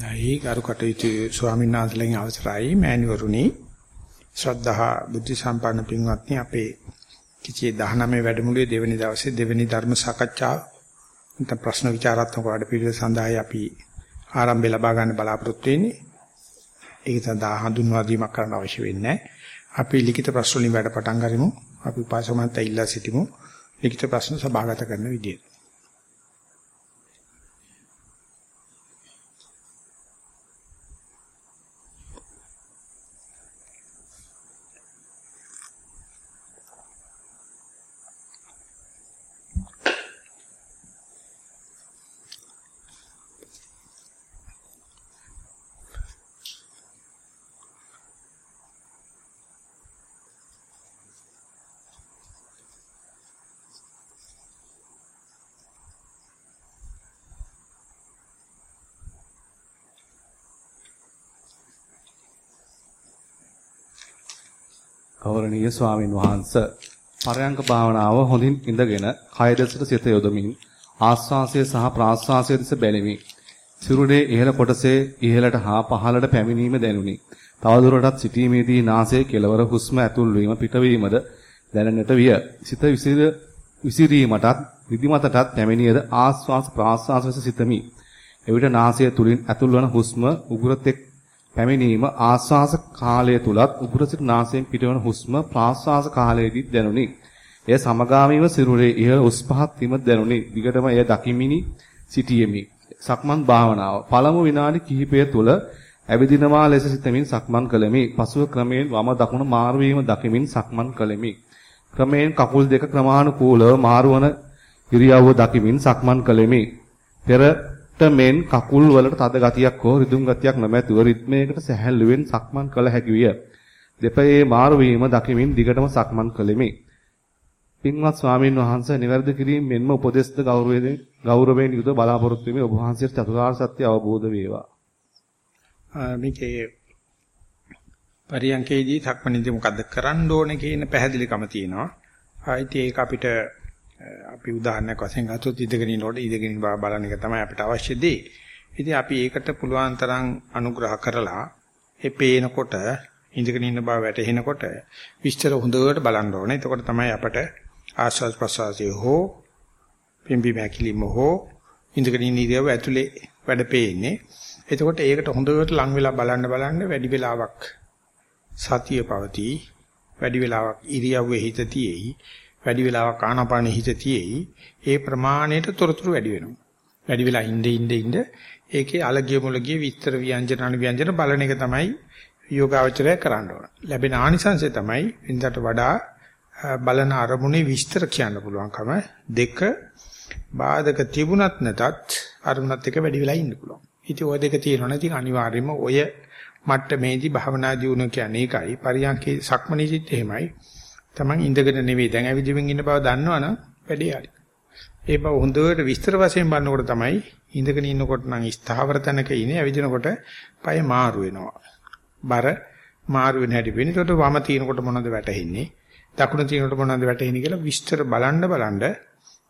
නැයි ගරු කටයුතු ස්වාමීන් වහන්සේලාගෙන් අවසරයි මෑණිවරුනි ශ්‍රද්ධා බුද්ධ සම්පන්න පින්වත්නි අපේ කිචේ 19 වැඩමුළුවේ දෙවැනි දවසේ දෙවැනි ධර්ම සාකච්ඡා නැත්නම් ප්‍රශ්න විචාරාත්මක වැඩපිළිවෙල සඳහායි අපි ආරම්භය ලබා ගන්න බලාපොරොත්තු වෙන්නේ. ඒක සඳහා හඳුන්වා දීමක් කරන්න අවශ්‍ය වෙන්නේ අපි ලිඛිත ප්‍රශ්න වලින් වැඩ පටන් ගනිමු. අපි උපාසකමන්ත ඉල්ලා සිටිමු. ලිඛිත ප්‍රශ්න සභාගත කරන විදියට. ගෞරවනීය ස්වාමින් වහන්සේ පරයන්ක භාවනාව හොඳින් ඉඳගෙන කය දෙසට සිත යොදමින් ආස්වාසය සහ ප්‍රාස්වාසය දෙස බැලෙමි. සිරුරේ ඉහළ කොටසේ ඉහළට හා පහළට පැමිණීම දැනුනි. තවදුරටත් සිටීමේදී නාසයේ කෙළවර හුස්ම ඇතුල් වීම පිටවීමද දැනෙන්නට විය. සිත විසිරීමටත් විදිමතටත් පැමිණියද ආස්වාස ප්‍රාස්වාස ලෙස සිතමි. එවිට නාසය තුලින් ඇතුල්වන හුස්ම උගුරතෙක් පැමිණීම ආස්වාස කාලය තුලත් උගුර සිට නාසයෙන් පිටවන හුස්ම ප්‍රාස්වාස කාලයේදී දැනුනි. එය සමගාමීව සිරුරේ ඉහළ උස් පහත් වීම දැනුනි. දිගටම එය දකිමිනි සිටියෙමි. සක්මන් භාවනාව. පළමු විනාඩි කිහිපය තුල ඇවිදිනවා ලෙස සිතමින් සක්මන් කළෙමි. පසුව ක්‍රමයෙන් වම දකුණ මාරු වීම දකිමින් සක්මන් කළෙමි. ක්‍රමයෙන් කකුල් දෙක ක්‍රමානුකූලව මාරුවන ඉරියව්ව දකිමින් සක්මන් කළෙමි. පෙර මෙන් කකුල් වලට තද ගතියක් හෝ රිදුම් ගතියක් නොමැතිව රිද්මයකට සැහැල්ලුවෙන් සක්මන් කළ හැකි විය. දෙපයේ මාරු වීම දකිමින් දිගටම සක්මන් කළෙමි. පින්වත් ස්වාමීන් වහන්සේ නිවැරදි කිරීම මෙන්ම උපදේශද ගෞරවයෙන් ගෞරවයෙන් යුතුව බලාපොරොත්තු වෙමි. ඔබ වහන්සේට චතුරාර්ය සත්‍ය අවබෝධ වේවා. මේකේ පරියන්කේදී සක්මණේදී මොකද්ද කරන්න ඕනේ කියන පැහැදිලිකම තියෙනවා. ආයිත් ඒක අපිට අපි උදාහරණයක් වශයෙන් ගත්තොත් ඉඳගෙන ඉන්නකොට ඉඳගෙන ඉන්න බලන එක තමයි අපිට අවශ්‍ය දේ. ඉතින් අපි ඒකට පුළුවන් තරම් අනුග්‍රහ කරලා ඒ පේනකොට ඉඳගෙන ඉන්න බව වැටහෙනකොට විස්තර හොඳට බලන්න ඕනේ. එතකොට තමයි අපට ආස්වාද ප්‍රසවාසයේ හෝ පිම්බි මැකිලිම හෝ ඉඳගෙන ඉන්න ඉරියව්ව ඇතුලේ වැඩ පේන්නේ. එතකොට ඒකට හොඳට ලං වෙලා බලන්න බලන්න වැඩි වෙලාවක් සතිය පවතී. වැඩි වෙලාවක් ඉරියව්වේ හිත තියේයි. වැඩි වෙලාවක් ආනාපානෙ හිත තියේයි ඒ ප්‍රමාණයට තොරතුරු වැඩි වෙනවා. වැඩි වෙලා ඉඳ ඉඳ ඉඳ ඒකේ අලගිය මුලගිය විස්තර ව්‍යංජන අනු ව්‍යංජන බලන එක තමයි යෝගාවචරය කරන්න ඕන. ලැබෙන ආනිසංසය තමයි ඉඳට වඩා බලන අරමුණේ විස්තර කියන්න පුළුවන්කම දෙක බාධක තිබුණත් නැතත් අරමුණත් එක වැඩි වෙලා ඉන්න පුළුවන්. ඉතින් ওই දෙක තියෙනවනේ ඉතින් අනිවාර්යයෙන්ම ඔය මට්ටමේදී භවනා දියුණුව කියන්නේ ඒකයි. පරියන්කේ සක්මනීසිට එහෙමයි. Taman ඉඳගෙන නෙවෙයි දැන් ඇවිදින්මින් ඉන්න බව දන්නවනම් වැඩේ හරි. ඒ බව හොඳට විස්තර වශයෙන් බලනකොට තමයි ඉඳගෙන ඉන්නකොට නම් ස්ථාවර තැනක ඉන්නේ ඇවිදිනකොට පය මාරු වෙනවා. බර මාරු වෙන හැටි වෙන. ඒකට වම තිනකොට මොනවද වැටෙන්නේ? දකුණ තිනකොට මොනවද වැටෙන්නේ කියලා විස්තර බලන්න බලන්න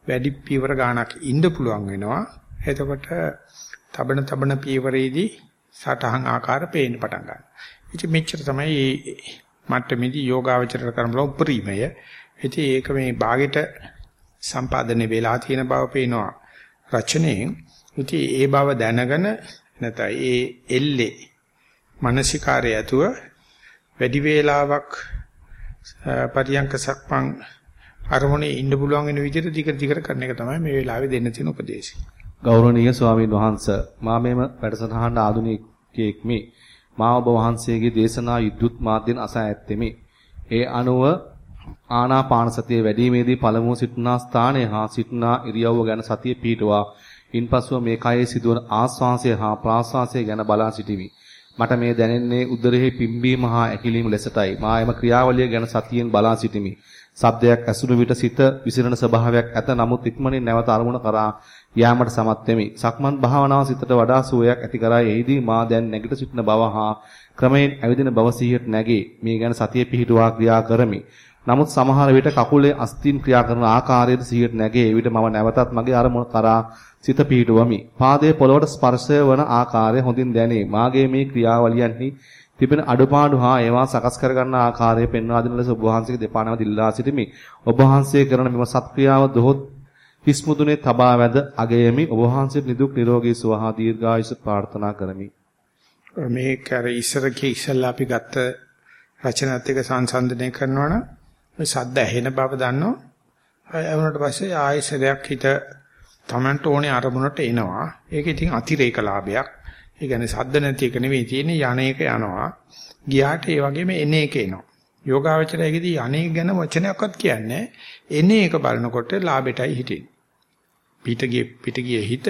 වැඩි පියවර ගාණක් ඉන්න පුළුවන් වෙනවා. එතකොට තබන තබන පියවරේදී සටහන් ආකාර පේන්න පටන් ගන්නවා. ඉතින් මෙච්චර තමයි මට්ටමේදී යෝගාවචරයට කරන බල උපරිමය. ඉතින් ඒක මේ ਬਾගෙට සම්පාදනය වෙලා තියෙන බව පේනවා රචනයෙන්. ඉතින් ඒ බව දැනගෙන නැත්නම් ඒ එල්ලේ මානසිකාරය ඇතුව වැඩි වේලාවක් පරියංක සක්මන් අරමුණේ ඉන්න පුළුවන් වෙන විදිහට දිගට දිගට කරන එක තමයි මේ වෙලාවේ දෙන්න තියෙන උපදේශය. ගෞරවනීය ස්වාමීන් වහන්සේ මා මෙම වැඩසටහන ආධුනිකයෙක් මේ මා ඔබ වහන්සේගේ දේශනා යුද්ධුත් මාධ්‍යෙන් අසා ඇත්තෙමි. ඒ අනුව ආනාපාන සතිය වැඩිීමේදී පළමුව සිටනා ස්ථානය හා සිටනා ඉරියව්ව ගැන සතිය පිහිටුවා ඉන්පසුව මේ කයේ සිදුවන ආස්වාසය හා ප්‍රාස්වාසය ගැන බලා සිටිමි. මට මේ දැනෙන්නේ උදරෙහි පිම්බීම හා ඇකිලීම ලෙසටයි. මා එම ක්‍රියාවලිය ගැන සතියෙන් බලා සිටිමි. සබ්දයක් ඇසුණු විට සිත විසිරෙන ස්වභාවයක් ඇත. නමුත් ඉක්මනින් නැවත අරමුණ කරා යාමට සමත් වෙමි. සක්මන් භාවනාව සිතට වඩා සුවයක් ඇති කරා එෙහිදී මා දැන් නැගිට සිටින බව හා ක්‍රමයෙන් ඇවිදින බව සිහියට නැගේ. මේ ගැන සතිය පිහිටුවා ක්‍රියා කරමි. නමුත් සමහර විට කකුලේ අස්තින් ක්‍රියා කරන ආකාරයට සිහියට නැගේ. එවිට මම නැවතත් මගේ අරමුණ කරා සිත පිහිටුවමි. පාදයේ පොළවට ස්පර්ශය වන ආකාරය හොඳින් දැනේ. මාගේ මේ ක්‍රියාවලියන්හි තිබෙන අඩපාඩු හා ඒවා සකස් කරගන්න ආකාරය පෙන්වා දෙන ලෙස ඔබ වහන්සේගේ දෙපා නැව දිල්ලා සිටිමි. ඔබ වහන්සේ කරන මෙම සත්ක්‍රියාව දොහොත් හිස්මුදුනේ තබා වැද අගයමි. ඔබ වහන්සේ නිදුක් නිරෝගී සුව හා දීර්ඝායුෂ ප්‍රාර්ථනා කරමි. මේ කර ඉස්සරකේ ඉස්සල්ලා අපි ගත්ත රචනත් එක්ක සංසන්දනය කරනවනම් සද්ද ඇහෙන බව දන්නවා. ඒ වුණාට පස්සේ ආයෙසරයක් හිත Tamanට ඕනේ අරමුණට එනවා. ඒක ඉතින් අතිරේක ලාභයක්. ඒ කියන්නේ සද්ද නැති එක නෙවෙයි තියෙන්නේ යන එක යනවා. ගියාට ඒ වගේම එන එක එනවා. යෝගාවචරයේදී අනේ ගැන වචනයක්වත් කියන්නේ එන එක බලනකොට ලාභෙටයි හිටින්නේ. පිටගිය පිටගිය හිත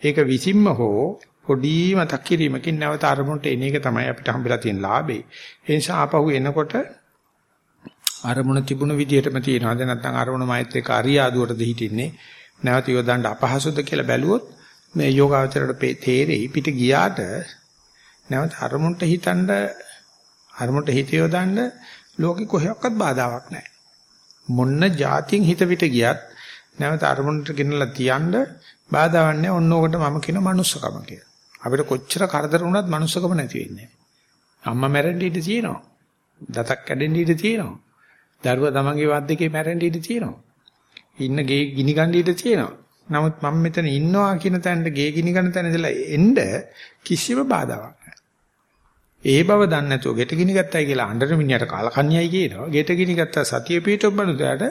ඒක විසින්ම හෝ පොඩි මතක් කිරීමකින් නැවත අරමුණට එන එක තමයි අපිට හම්බෙලා තියෙන ලාභේ. ඒ නිසා ආපහු එනකොට අරමුණ තිබුණු විදිහටම තියනවාද නැත්නම් අරමුණ මයිත් එක්ක අරියාදුවටද හිටින්නේ නැවත යොදන්න අපහසුද කියලා බැලුවොත් මේ යෝගාවචරයට තේරෙයි පිට ගියාට නැවත අරමුණට හිතන්න අරමුණට හිත යොදන්න ලෝකෙ කොහෙවත් බාධාවක් නැහැ. මොන්න જાතියෙන් හිත පිට ගියත් නැවත අරමුණට ගෙනලා තියන්න බාධාවක් නැහැ. ඔන්න ඕකට මම කියන මනුස්සකම කියලා. අපිට කොච්චර කරදර වුණත් මනුස්සකම නැති වෙන්නේ නැහැ. අම්මා මැරෙන්න ඉඩ තියෙනවා. දතක් කැඩෙන්න ඉඩ තියෙනවා. දරුවා තමන්ගේ වත් දෙකේ මැරෙන්න ඉඩ තියෙනවා. ඉන්න ගේ ගිනි ගන්න ඉඩ තියෙනවා. නමුත් මම මෙතන ඉන්නවා කියන තැනට ගේ ගිනි ගන්න තැන ඉඳලා එන්න කිසිම බාධාවක් නැහැ. ඒ බව දන්නේ නැතුව ගෙට ගිනි ගත්තයි කියලා අnder මිනිහට කාලකන්‍යයි කියනවා. ගෙට ගිනි ගත්තා සතිය පිටොබ් බලුදාට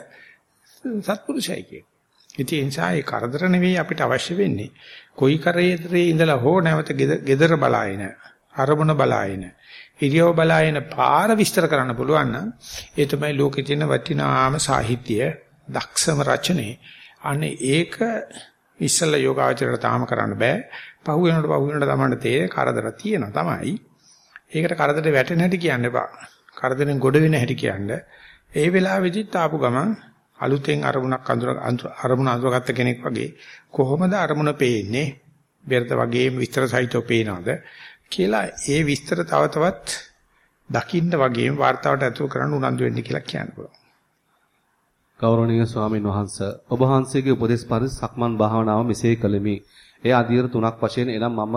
සත්පුරුෂයි කියනවා. ඉතින් ඒ නිසා ඒ කරදර නෙවෙයි අපිට අවශ්‍ය වෙන්නේ. කොයි කරේතරේ ඉඳලා හෝ නැවත gedara බලාගෙන අරමුණ බලාගෙන ඉරියව බලාගෙන පාර විස්තර කරන්න පුළුවන් නම් ඒ තමයි ලෝකේ තියෙන වටිනාම සාහිත්‍ය දක්ෂම රචනේ. අනේ ඒක ඉස්සල්ලා යෝගාචරයට තාම කරන්න බෑ. පහු වෙනකොට පහු වෙනකොට තමයි තේ කරදර තියෙනවා තමයි. ඒකට කරදරේ වැටෙන හැටි කියන්න එපා. කරදරෙන් ගොඩ වෙන හැටි කියන්න. ඒ වෙලාවෙදිත් ආපු ගමන් අලුතෙන් අරමුණක් අඳුර අරමුණ අඳුරගත්ත කෙනෙක් වගේ කොහොමද අරමුණ පේන්නේ? බෙරද වගේම විස්තර සහිතව පේනවද කියලා ඒ විස්තර තව තවත් දකින්න වගේම වார்த்தාවට ඇතුළු කරන්න උනන්දු වෙන්න කියලා කියන්න පුළුවන්. ගෞරවනීය ස්වාමීන් වහන්ස ඔබ වහන්සේගේ උපදේශ පරිදි සක්මන් භාවනාව මෙසේ කළෙමි. එය අධීර තුනක් වශයෙන් එනම් මම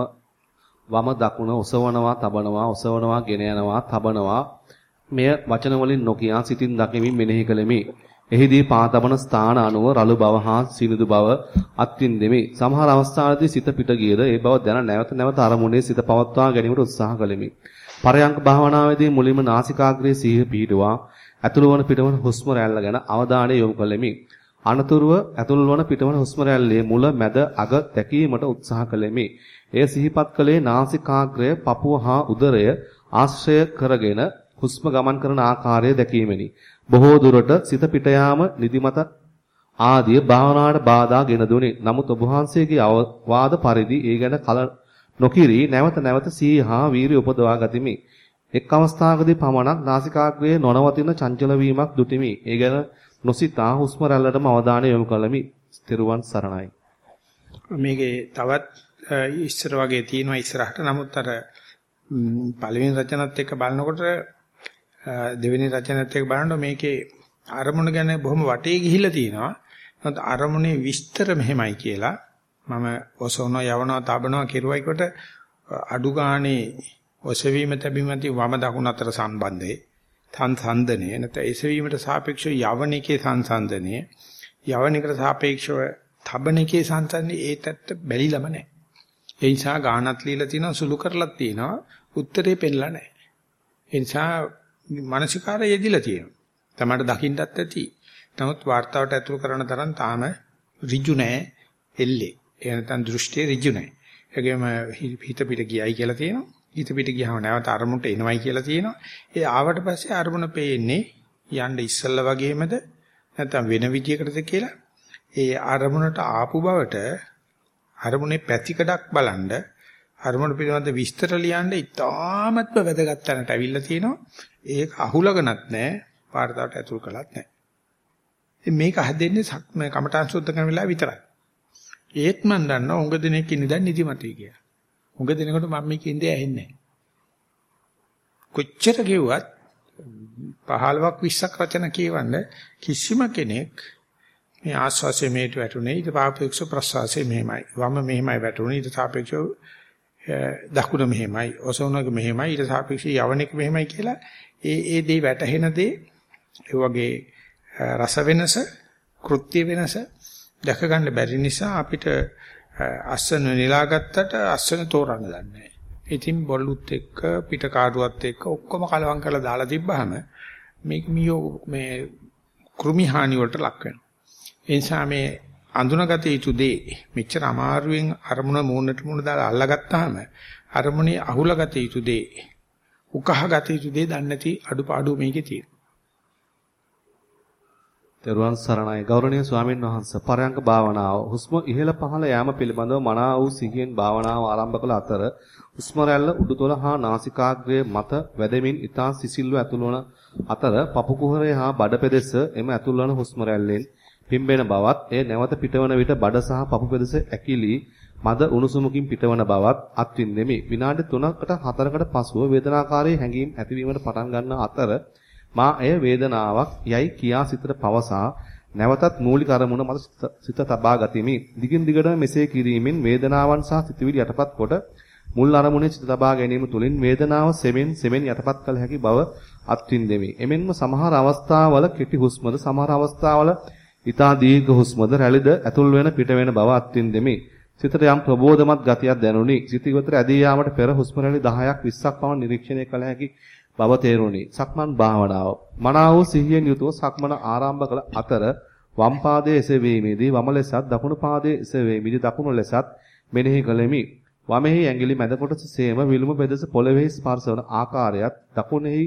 වම දකුණ ඔසවනවා, තබනවා, ඔසවනවා, ගෙන යනවා, තබනවා. මෙය වචන වලින් නොකියා සිතින් දකිමින් මෙනෙහි කළෙමි. එහිදී පාතබන ස්ථාන අනුව රළු බව හා සිනිදු බව අත්විඳෙමි. සමහර අවස්ථාවලදී සිත පිට ගියද ඒ බව දැන නැවත නැවත අරමුණේ සිත පවත්වා ගැනීමට උත්සාහ කළෙමි. පරයන්ක භාවනාවේදී මුලින්ම නාසිකාග්‍රයේ සිහිය පිහිටුවා ඇතුළු වන පිටවන හුස්ම රැල්ල ගැන අවධානය යොමු කළෙමි. අනතුරුව ඇතුළු වන පිටවන හුස්ම රැල්ලේ මුල මැද අග දැකීමට උත්සාහ කළෙමි. එය සිහිපත් කළේ නාසිකාග්‍රය, පපුව හා උදරය ආශ්‍රය කරගෙන හුස්ම ගමන් කරන ආකාරය දැකීමෙනි. බොහෝ දුරට සිත පිට යාම නිදිමත ආදී භාවනාවට බාධා ගෙන දුනි. නමුත් ඔබ වහන්සේගේ අවවාද පරිදි ඒ ගැන කල නොකිරි නැවත නැවත සීහා වීරිය උපදවා ගතිමි. එක් අවස්ථාවකදී පමණක් නාසිකාග්‍රයේ නොනවතින චංචල වීමක් දුටිමි. ඒ ගැන නොසිතා හුස්ම රැල්ලටම අවධානය යොමු කළමි. ස්තිරුවන් සරණයි. මේකේ තවත් ඉස්සර වගේ තියෙනවා ඉස්සරහට. නමුත් අර පළවෙනි රචනත් එක්ක බලනකොට දෙවෙනි රචනත් එක්ක බලනකොට මේකේ අරමුණ ගැන බොහොම වටේ ගිහිල්ලා තියෙනවා. නමුත් අරමුණේ විස්තර මෙහෙමයි කියලා මම ඔසවන යවනවා තබනවා කෙරුවයිකොට අඩු ගානේ ඔසවීම තැබීමති වම දකුණ අතර සම්බන්ධයේ සංසන්දනය නැත්නම් එසවීමට සාපේක්ෂව යවන එකේ සංසන්දනය යවන එකට සාපේක්ෂව තබන එකේ සංසන්දනය ඒ තත්ත බැලිලම නැහැ. ඒ නිසා ගානක් ලියලා තියෙනවා සුළු කරලත් තියෙනවා උත්තරේ පෙන්නලා නැහැ. ඒ නිසා මානසිකාරය යෙදිලා තියෙනවා. තමකට දකින්නත් ඇති. නමුත් වார்த்தාවට ඇතුළු කරන තරම් තාම ඍජු නැහැ එල්ලේ. ඒ නැත්නම් දෘෂ්ටියේ ඍජු නැහැ. ඒගොම හිත පිට ගියයි කියලා තියෙනවා. හිත පිට ගියාම නැවත අරමුණට එනවයි කියලා තියෙනවා. ඒ ආවට පස්සේ අරමුණ පේන්නේ යන්න ඉස්සල්ලා වගේමද නැත්නම් වෙන විදියකටද කියලා ඒ අරමුණට ආපු බවට අරමුණේ පැතිකඩක් බලනද අරමුණ පිළිබඳ විස්තර ලියන්න ඉතාමත්ම වැදගත් තැනට අවිල්ලා තියෙනවා. ඒක අහුලගනත් නැහැ. පාරතාවට ඇතුල් කළත් නැහැ. මේක හදෙන්නේ මේ කමඨාන් සුද්ධ කරන වෙලාව විතරයි. ඒත් මන් දන්නවා උඟ දිනෙක ඉන්නේ දැන් නිදිමතයි කියලා. උඟ දිනකොට මම මේ කියන්නේ ඇහෙන්නේ කොච්චර කිව්වත් 15ක් 20ක් රචන කියවන්න කිසිම කෙනෙක් මේ ආස්වාසයේ මේට වැටුනේ ඊට සාපේක්ෂව ප්‍රසවාසයේ මෙහෙමයි. වම මෙහෙමයි වැටුනේ ඊට සාපේක්ෂව දකුණ මෙහෙමයි. ඔසවනක මෙහෙමයි ඊට සාපේක්ෂව යවණක මෙහෙමයි කියලා ඒ ඒ දේ වැටහෙන දේ ඒ වගේ රස වෙනස, කෘත්‍ය වෙනස දැක ගන්න බැරි නිසා අපිට අස්සන නෙලාගත්තට අස්සන තෝරන්න දන්නේ නැහැ. ඉතින් බොල්ලුත් එක්ක පිට කාඩුවත් එක්ක ඔක්කොම කලවම් කරලා දාලා තිබ්බහම මේක මියෝ මේ කෘමි හානි වලට ලක් වෙනවා. ඒ නිසා මේ අඳුනගත යුතු දේ මෙච්චර අමාරුවෙන් අරමුණ මූණට මූණ දාලා අල්ලගත්තාම අරමුණේ අහුලගත යුතු දේ උකහාගත යුතු දේ දන්නේ නැති අඩුපාඩු මේකේ තියෙනවා. දරුවන් සරණයි ගෞරවනීය ස්වාමීන් වහන්සේ පරයන්ක භාවනාව හුස්ම ඉහළ පහළ යාම පිළිබඳව මනා වූ සිහියෙන් භාවනාව ආරම්භ කළ අතර හුස්ම රැල්ල උඩුතොල හා නාසිකාග්‍රය මත වැදෙමින් ඊතා සිසිල්ව ඇතුළවන අතර පපු කුහරය හා බඩ පෙදෙස එම ඇතුළවන හුස්ම රැල්ලෙන් පිම්බෙන බවත් එය නැවත පිටවන විට බඩ සහ පපු පෙදෙස ඇකිලි මද උණුසුමකින් පිටවන බවත් අත්විඳෙමි විනාඩි 3කට 4කට පසුව වේදනාකාරී හැඟීම් ඇතිවීමට පටන් ගන්න අතර මා එය වේදනාවක් යයි කියා සිතට පවසා නැවතත් මූලික අරමුණ මත සිත තබා ගතිමි. දිගින් දිගටම මෙසේ කිරීමෙන් වේදනාවන් සහ සිතුවිලි යටපත් කොට මුල් අරමුණේ සිත තබා ගැනීම තුළින් වේදනාව සෙමෙන් සෙමෙන් යටපත් කළ හැකි බව අත්විඳෙමි. එමෙන්ම සමහර අවස්ථාවල කෙටි හුස්මද සමහර අවස්ථාවල ඊතා දීර්ඝ හුස්මද රැළිද ඇතුල් වෙන පිට වෙන බව අත්විඳෙමි. සිතට යම් ප්‍රබෝධමත් ගතියක් දැනුනි. සිත ඉවතර ඇදී යාමට පෙර හුස්ම රැලි 10ක් 20ක් පමණ නිරීක්ෂණය කළ හැකි බව තේරුණි. සක්මන් භාවනාව. මනාව වූ සිහියෙන් යුතුව සක්මන ආරම්භ කළ අතර වම් පාදයේ එසවීමේදී වම ලෙසත් දකුණු පාදයේ එසවීමේදී දකුණු ලෙසත් මෙනෙහි කළෙමි. වමෙහි ඇඟිලි මැද කොටස සේම විලුඹ පෙදෙස පොළවේ ස්පර්ශවන ආකාරයත් දකුණෙහි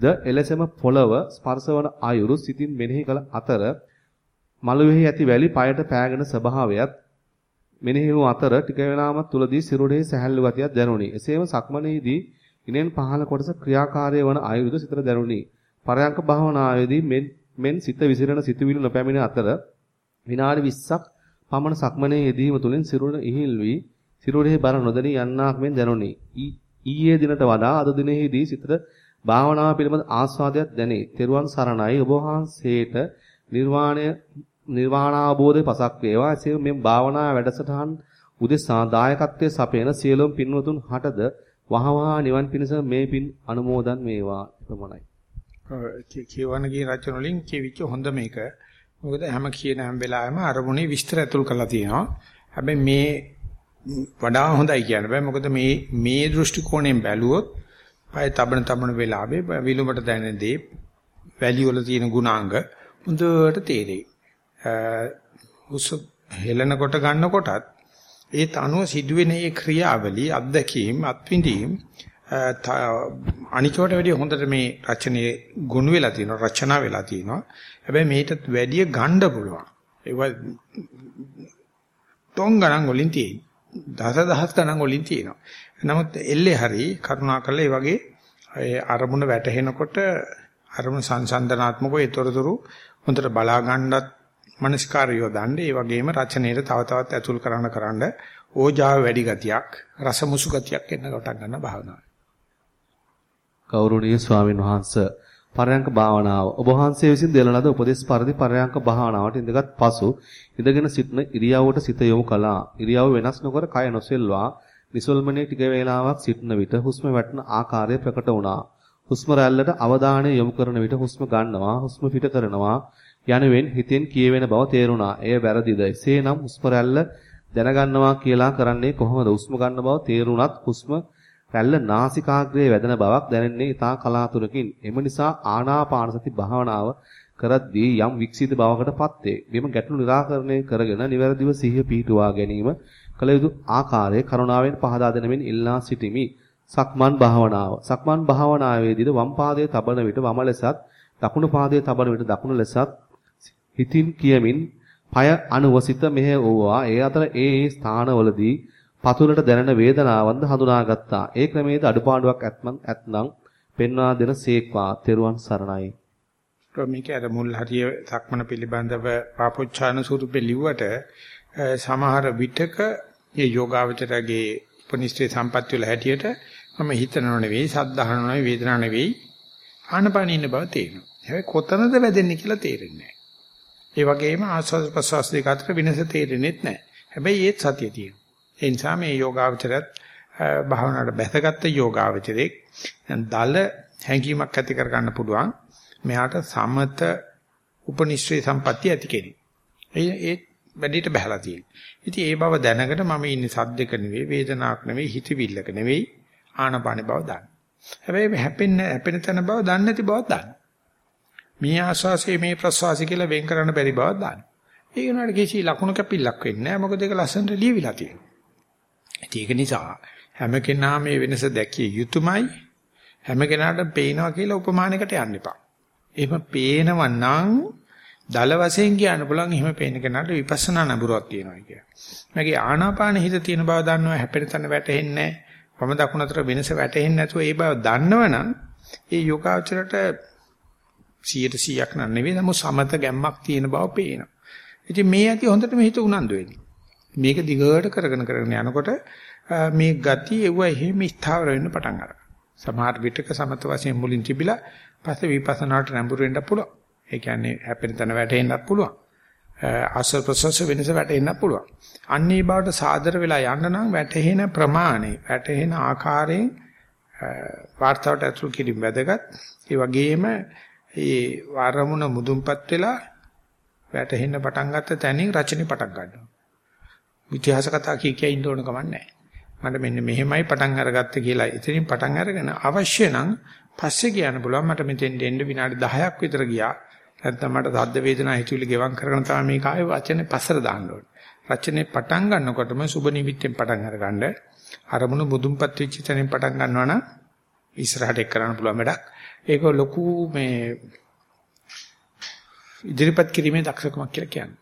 ද එලෙසම පොළව ස්පර්ශවන ආයුරු සිතින් මෙනෙහි කළ අතර මළුවේහි ඇති වැලි পায়ට පෑගෙන ස්වභාවයත් මෙනෙහි වූ අතර ටික වේලාවක් තුලදී සිරුරේ සැහැල්ලු ගතියක් දැනුනි. එසේම සක්මනේදී ඉනෙන් පහළ කොටස ක්‍රියාකාරී වන ආයුධ සිතට දැනුනි. පරයන්ක භාවනාවේදී මෙන් සිත විසිරෙන සිතුවිලි නොපැමිණ අතර විනාඩි 20ක් පමණ සක්මනේ යෙදීම තුළින් සිරුර ඉහිල් වී සිරුරේ බර නොදැනී යන්නාක් මෙන් දැනුනි. ඊයේ දිනට වඩා අද දිනෙහිදී සිතට භාවනාව පිළිබඳ ආස්වාදයක් දැනේ. තෙරුවන් සරණයි ඔබ වහන්සේට නිර්වාණය නිර්වාණාබෝධය පසක් වේවා. එසේ මෙම් භාවනා වැඩසටහන් උදෙසා දායකත්වයේ සපයන සියලුම පින්වතුන් හටද වහවහා නිවන් පිණිස මේ පින් අනුමෝදන් වේවා ප්‍රමණයි. කියවන ගිය රචන වලින් කියවිච්ච හොඳ මේක. මොකද හැම කියන හැම වෙලාවෙම අරමුණේ විස්තර ඇතුල් කරලා තියෙනවා. හැබැයි මේ වඩා හොඳයි කියන්න බෑ. මොකද මේ මේ දෘෂ්ටි කෝණයෙන් බැලුවොත් පය තබන තබන වෙලාවේ විලුඹට දැනෙන දේ වැලි වල තියෙන ගුණාංග හොඳට තේරෙයි. උස හෙලනකොට ගන්නකොටත් ඒත් අනුව සිදුවෙන මේ ක්‍රියාවලිය අත්දැකීම් අත්විඳීම් අනිකවට වැඩිය හොඳට මේ රචනයේ ගුණ වෙලා තියෙනවා රචනා වෙලා තියෙනවා. හැබැයි මේකට වැඩිය ගන්න පුළුවන්. ඒවා තොන් ගණන් වලින් තියෙන දස දහස් ගණන් වලින් තියෙනවා. නමුත් එල්ලේ හරි කරුණාකරලා මේ වගේ අරමුණ වැටහෙනකොට අරමුණ සංසන්දනාත්මකව ඒතරතුරු හොඳට බලා ගන්නත් මනස්කාරය යොදන්නේ ඒ වගේම රචනයේ තව තවත් ඇතුල් කරන කරන්න ඕජාව වැඩි ගතියක් රසමුසු ගතියක් එන්න කොට ගන්න භාවනාව. ගෞරවනීය ස්වාමින් වහන්සේ පරයන්ක භාවනාව ඔබ වහන්සේ විසින් දෙන ලද උපදේශ පරිදි පරයන්ක භාවනාවට ඉඳගත් පසු ඉඳගෙන සිටින ඉරියව්වට සිත යොමු කළා. ඉරියව් වෙනස් නොකර කය නොසෙල්වා නිසල්මනේ ටික වේලාවක් සිටින විට හුස්ම වැටෙන ආකාරය ප්‍රකට වුණා. හුස්ම රැල්ලට අවධානය යොමු කරන විට හුස්ම ගන්නවා, හුස්ම පිට කරනවා, යනුවෙන් හිතෙන් කියවෙන බව තේරුණා. එය වැරදිද? එසේනම් හුස්ම රැල්ල දැනගන්නවා කියලා කරන්නේ කොහොමද? හුස්ම ගන්න බව තේරුණත් හුස්ම රැල්ල නාසිකාග්‍රයේ වැදෙන බවක් දැනෙන්නේ ඊටා කලාතුරකින්. එම නිසා ආනාපාන සති භාවනාව කරද්දී යම් වික්සිත බවකටපත් වේ. මෙම ගැටලු निराකරණය කරගෙන නිවැරදිව සිහිය පිහිටුවා ගැනීම කළ යුතු ආකාරය කරුණාවෙන් පහදා දෙනමින් ඉල්ලා සිටිමි. සක්මන් භාවනාව. සක්මන් භාවනාවේදීද වම් පාදයේ තබන විට වම ලෙසත් දකුණු පාදයේ තබන විට දකුණු ලෙසත් හිතින් කියමින් পায় අනුවසිත මෙහෙ වූවා. ඒ අතර ඒ ඒ ස්ථානවලදී පතුලට දැනෙන වේදනාවන්ද හඳුනාගත්තා. ඒ ක්‍රමයේද අඩුපාඩුවක් ඇත්නම් ඇත්නම් පෙන්වා දෙන සේක්වා. තෙරුවන් සරණයි. මේක අර මුල් හරිය සක්මන පිළිබඳව පාපොච්චාන ස්වරූපේ ලිව්වට සමහර විටක මේ යෝගාවචරගේ උපනිෂ්ඨේ සම්පත්‍ය වල හැටියට මම හිතනව නෙවෙයි සද්ධාහන නෙවෙයි වේදනාව නෙවෙයි ආනපාන ඉන්න බව තේරෙනවා. හැබැයි කොතනද වැදෙන්නේ කියලා තේරෙන්නේ නැහැ. ඒ වගේම ආස්වාද ප්‍රසවාස දෙක අතර වෙනස තේරෙන්නේ නැහැ. හැබැයි ඒත් සතිය තියෙනවා. ඒ නිසා මේ යෝගාවචරයත් භාවනාවට බැසගත්ත යෝගාවචරයේ දල හැඟීමක් ඇති කර ගන්න පුළුවන්. මෙයාට සමත උපනිශ්‍රේ සම්පatti ඇති කෙනෙක්. ඒ ඒ වැඩිට බහලා තියෙනවා. ඉතින් ඒ බව දැනගෙන මම ඉන්නේ සද්දක නෙවෙයි වේදනාවක් නෙවෙයි හිතවිල්ලක නෙවෙයි ආනපාන බව දන්න. හැබැයි හැපෙන්න හැපෙන තැන බව දන්නේ නැති බවක් දන්න. මේ ආස්වාසිය මේ ප්‍රස්වාසිය කියලා වෙන් කරන්න බැරි බවක් දන්න. ඒක උනාට කිසි ලකුණු කැපිල්ලක් වෙන්නේ නැහැ. මොකද ඒක ලස්සනට ලියවිලා තියෙනවා. ඒක නිසා හැම කෙනා මේ වෙනස දැකිය යුතුමයි. හැම කෙනාටම පේනවා කියලා උපමානයකට යන්න එපා. එහෙම පේනව නම් දල වශයෙන් කියන්න පුළුවන් එහෙම පේන කෙනාට විපස්සනා නඹුරක් තියෙනවා කියලා. මගේ ආනාපාන හිත තියෙන බව දන්නවා හැපෙන තැන වැටෙන්නේ නැහැ. වම දකුණ අතර වෙනස වැටෙන්නේ නැතුව ඒ බව දන්නවනම් ඒ යෝගාචරයට 100%ක් නන් නෙවෙයි නමුත් සමත ගැම්මක් තියෙන බව පේනවා. ඉතින් මේ ඇති හොඳටම හිත උනන්දු වෙන්නේ. මේක දිගට කරගෙන කරගෙන යනකොට මේ ගති එව්ව එහෙම ස්ථාවර වෙන්න පටන් ගන්නවා. සමහර විටක සමත වශයෙන් මුලින් තිබිලා පස්සේ විපස්සනාට නැඹුරු වෙන්න පුළුවන්. ඒ කියන්නේ හැපෙන තැන වැටෙන්නත් පුළුවන්. ආශ්‍රව ප්‍රසස්ස වෙනස වැටෙන්නත් පුළුවන්. අන්න ඒ බවට සාදර වෙලා යන්න නම් වැටෙන ප්‍රමාණය, වැටෙන ආකාරයෙන් වාර්තාවට ඇතුළු කිරීම වැදගත්. ඒ වගේම ඒ වරමුණ මුදුන්පත් වෙලා වැටෙන්න පටන් ගත්ත තැනින් රචනෙ පටන් ගන්නවා. ඉතිහාස කතා කිය කිය ඉන්න ඕන කමක් නැහැ. මට මෙන්න මෙහෙමයි පටන් අරගත්තේ කියලා එතනින් පටන් අරගෙන අවශ්‍ය නම් පස්සේ කියන්න පුළුවන් මට මෙතෙන් දෙන්න විනාඩි 10ක් විතර ගියා. නැත්නම් මට සද්ද වේදනා හිතුවිලි ගෙවම් කරගෙන තමයි මේ කායේ වචනේ පස්සට දාන්න ඕනේ. රචනේ පටන් ගන්නකොටම සුබ නිමිත්තෙන් පටන් අරගන්න අරමුණු මුදුන්පත් වෙච්ච තැනින් පටන් ගන්නවා නම් ඉස්සරහට එක් කරන්න පුළුවන් වැඩක්. ඒක ලොකු මේ ඉදිරිපත් කිරීමේ දක්ෂකමක් කියලා කියන්නේ.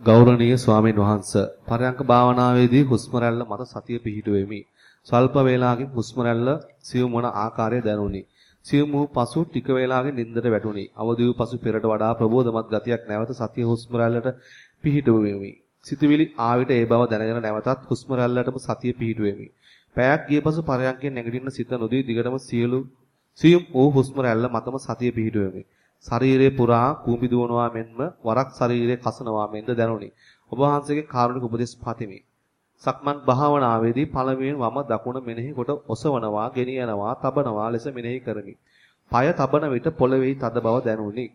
ගෞරවනීය ස්වාමීන් වහන්ස පරයන්ක භාවනාවේදී හුස්ම රැල්ල මත සතිය පිහිටුවෙමි. ස්වල්ප වේලාවකින් හුස්ම රැල්ල සියුම් වන ආකාරය දැනුනි. සියුම් වූ පසු ටික වේලාවකින් නින්දට වැටුනි. අවදි වූ පසු පෙරට වඩා ප්‍රබෝධමත් ගතියක් නැවත සතිය හුස්ම රැල්ලට පිහිටුවෙමි. සිතුවිලි ආවිත ඒ බව දැනගෙන නැවතත් හුස්ම රැල්ලටම සතිය පිහිටුවෙමි. පැයක් ගිය පසු පරයන්කෙන් නැගිටින්න සිත නොදී දිගටම සියලු සියුම් වූ හුස්ම රැල්ල මතම සතිය පිහිටුවෙමි. ශරීරයේ පුරා කූඹි දුවනවා මෙන්ම වරක් ශරීරයේ කසනවා මෙන්ද දැනුනි. ඔබ වහන්සේගේ කාරුණික උපදෙස් පතමි. සක්මන් භාවනාවේදී පළමුවෙන් වම දකුණ මෙනෙහි කොට ඔසවනවා, ගෙනියනවා, තබනවා ලෙස මෙනෙහි කරමි. পায় තබන විට පොළවේ තද බව දැනුනි.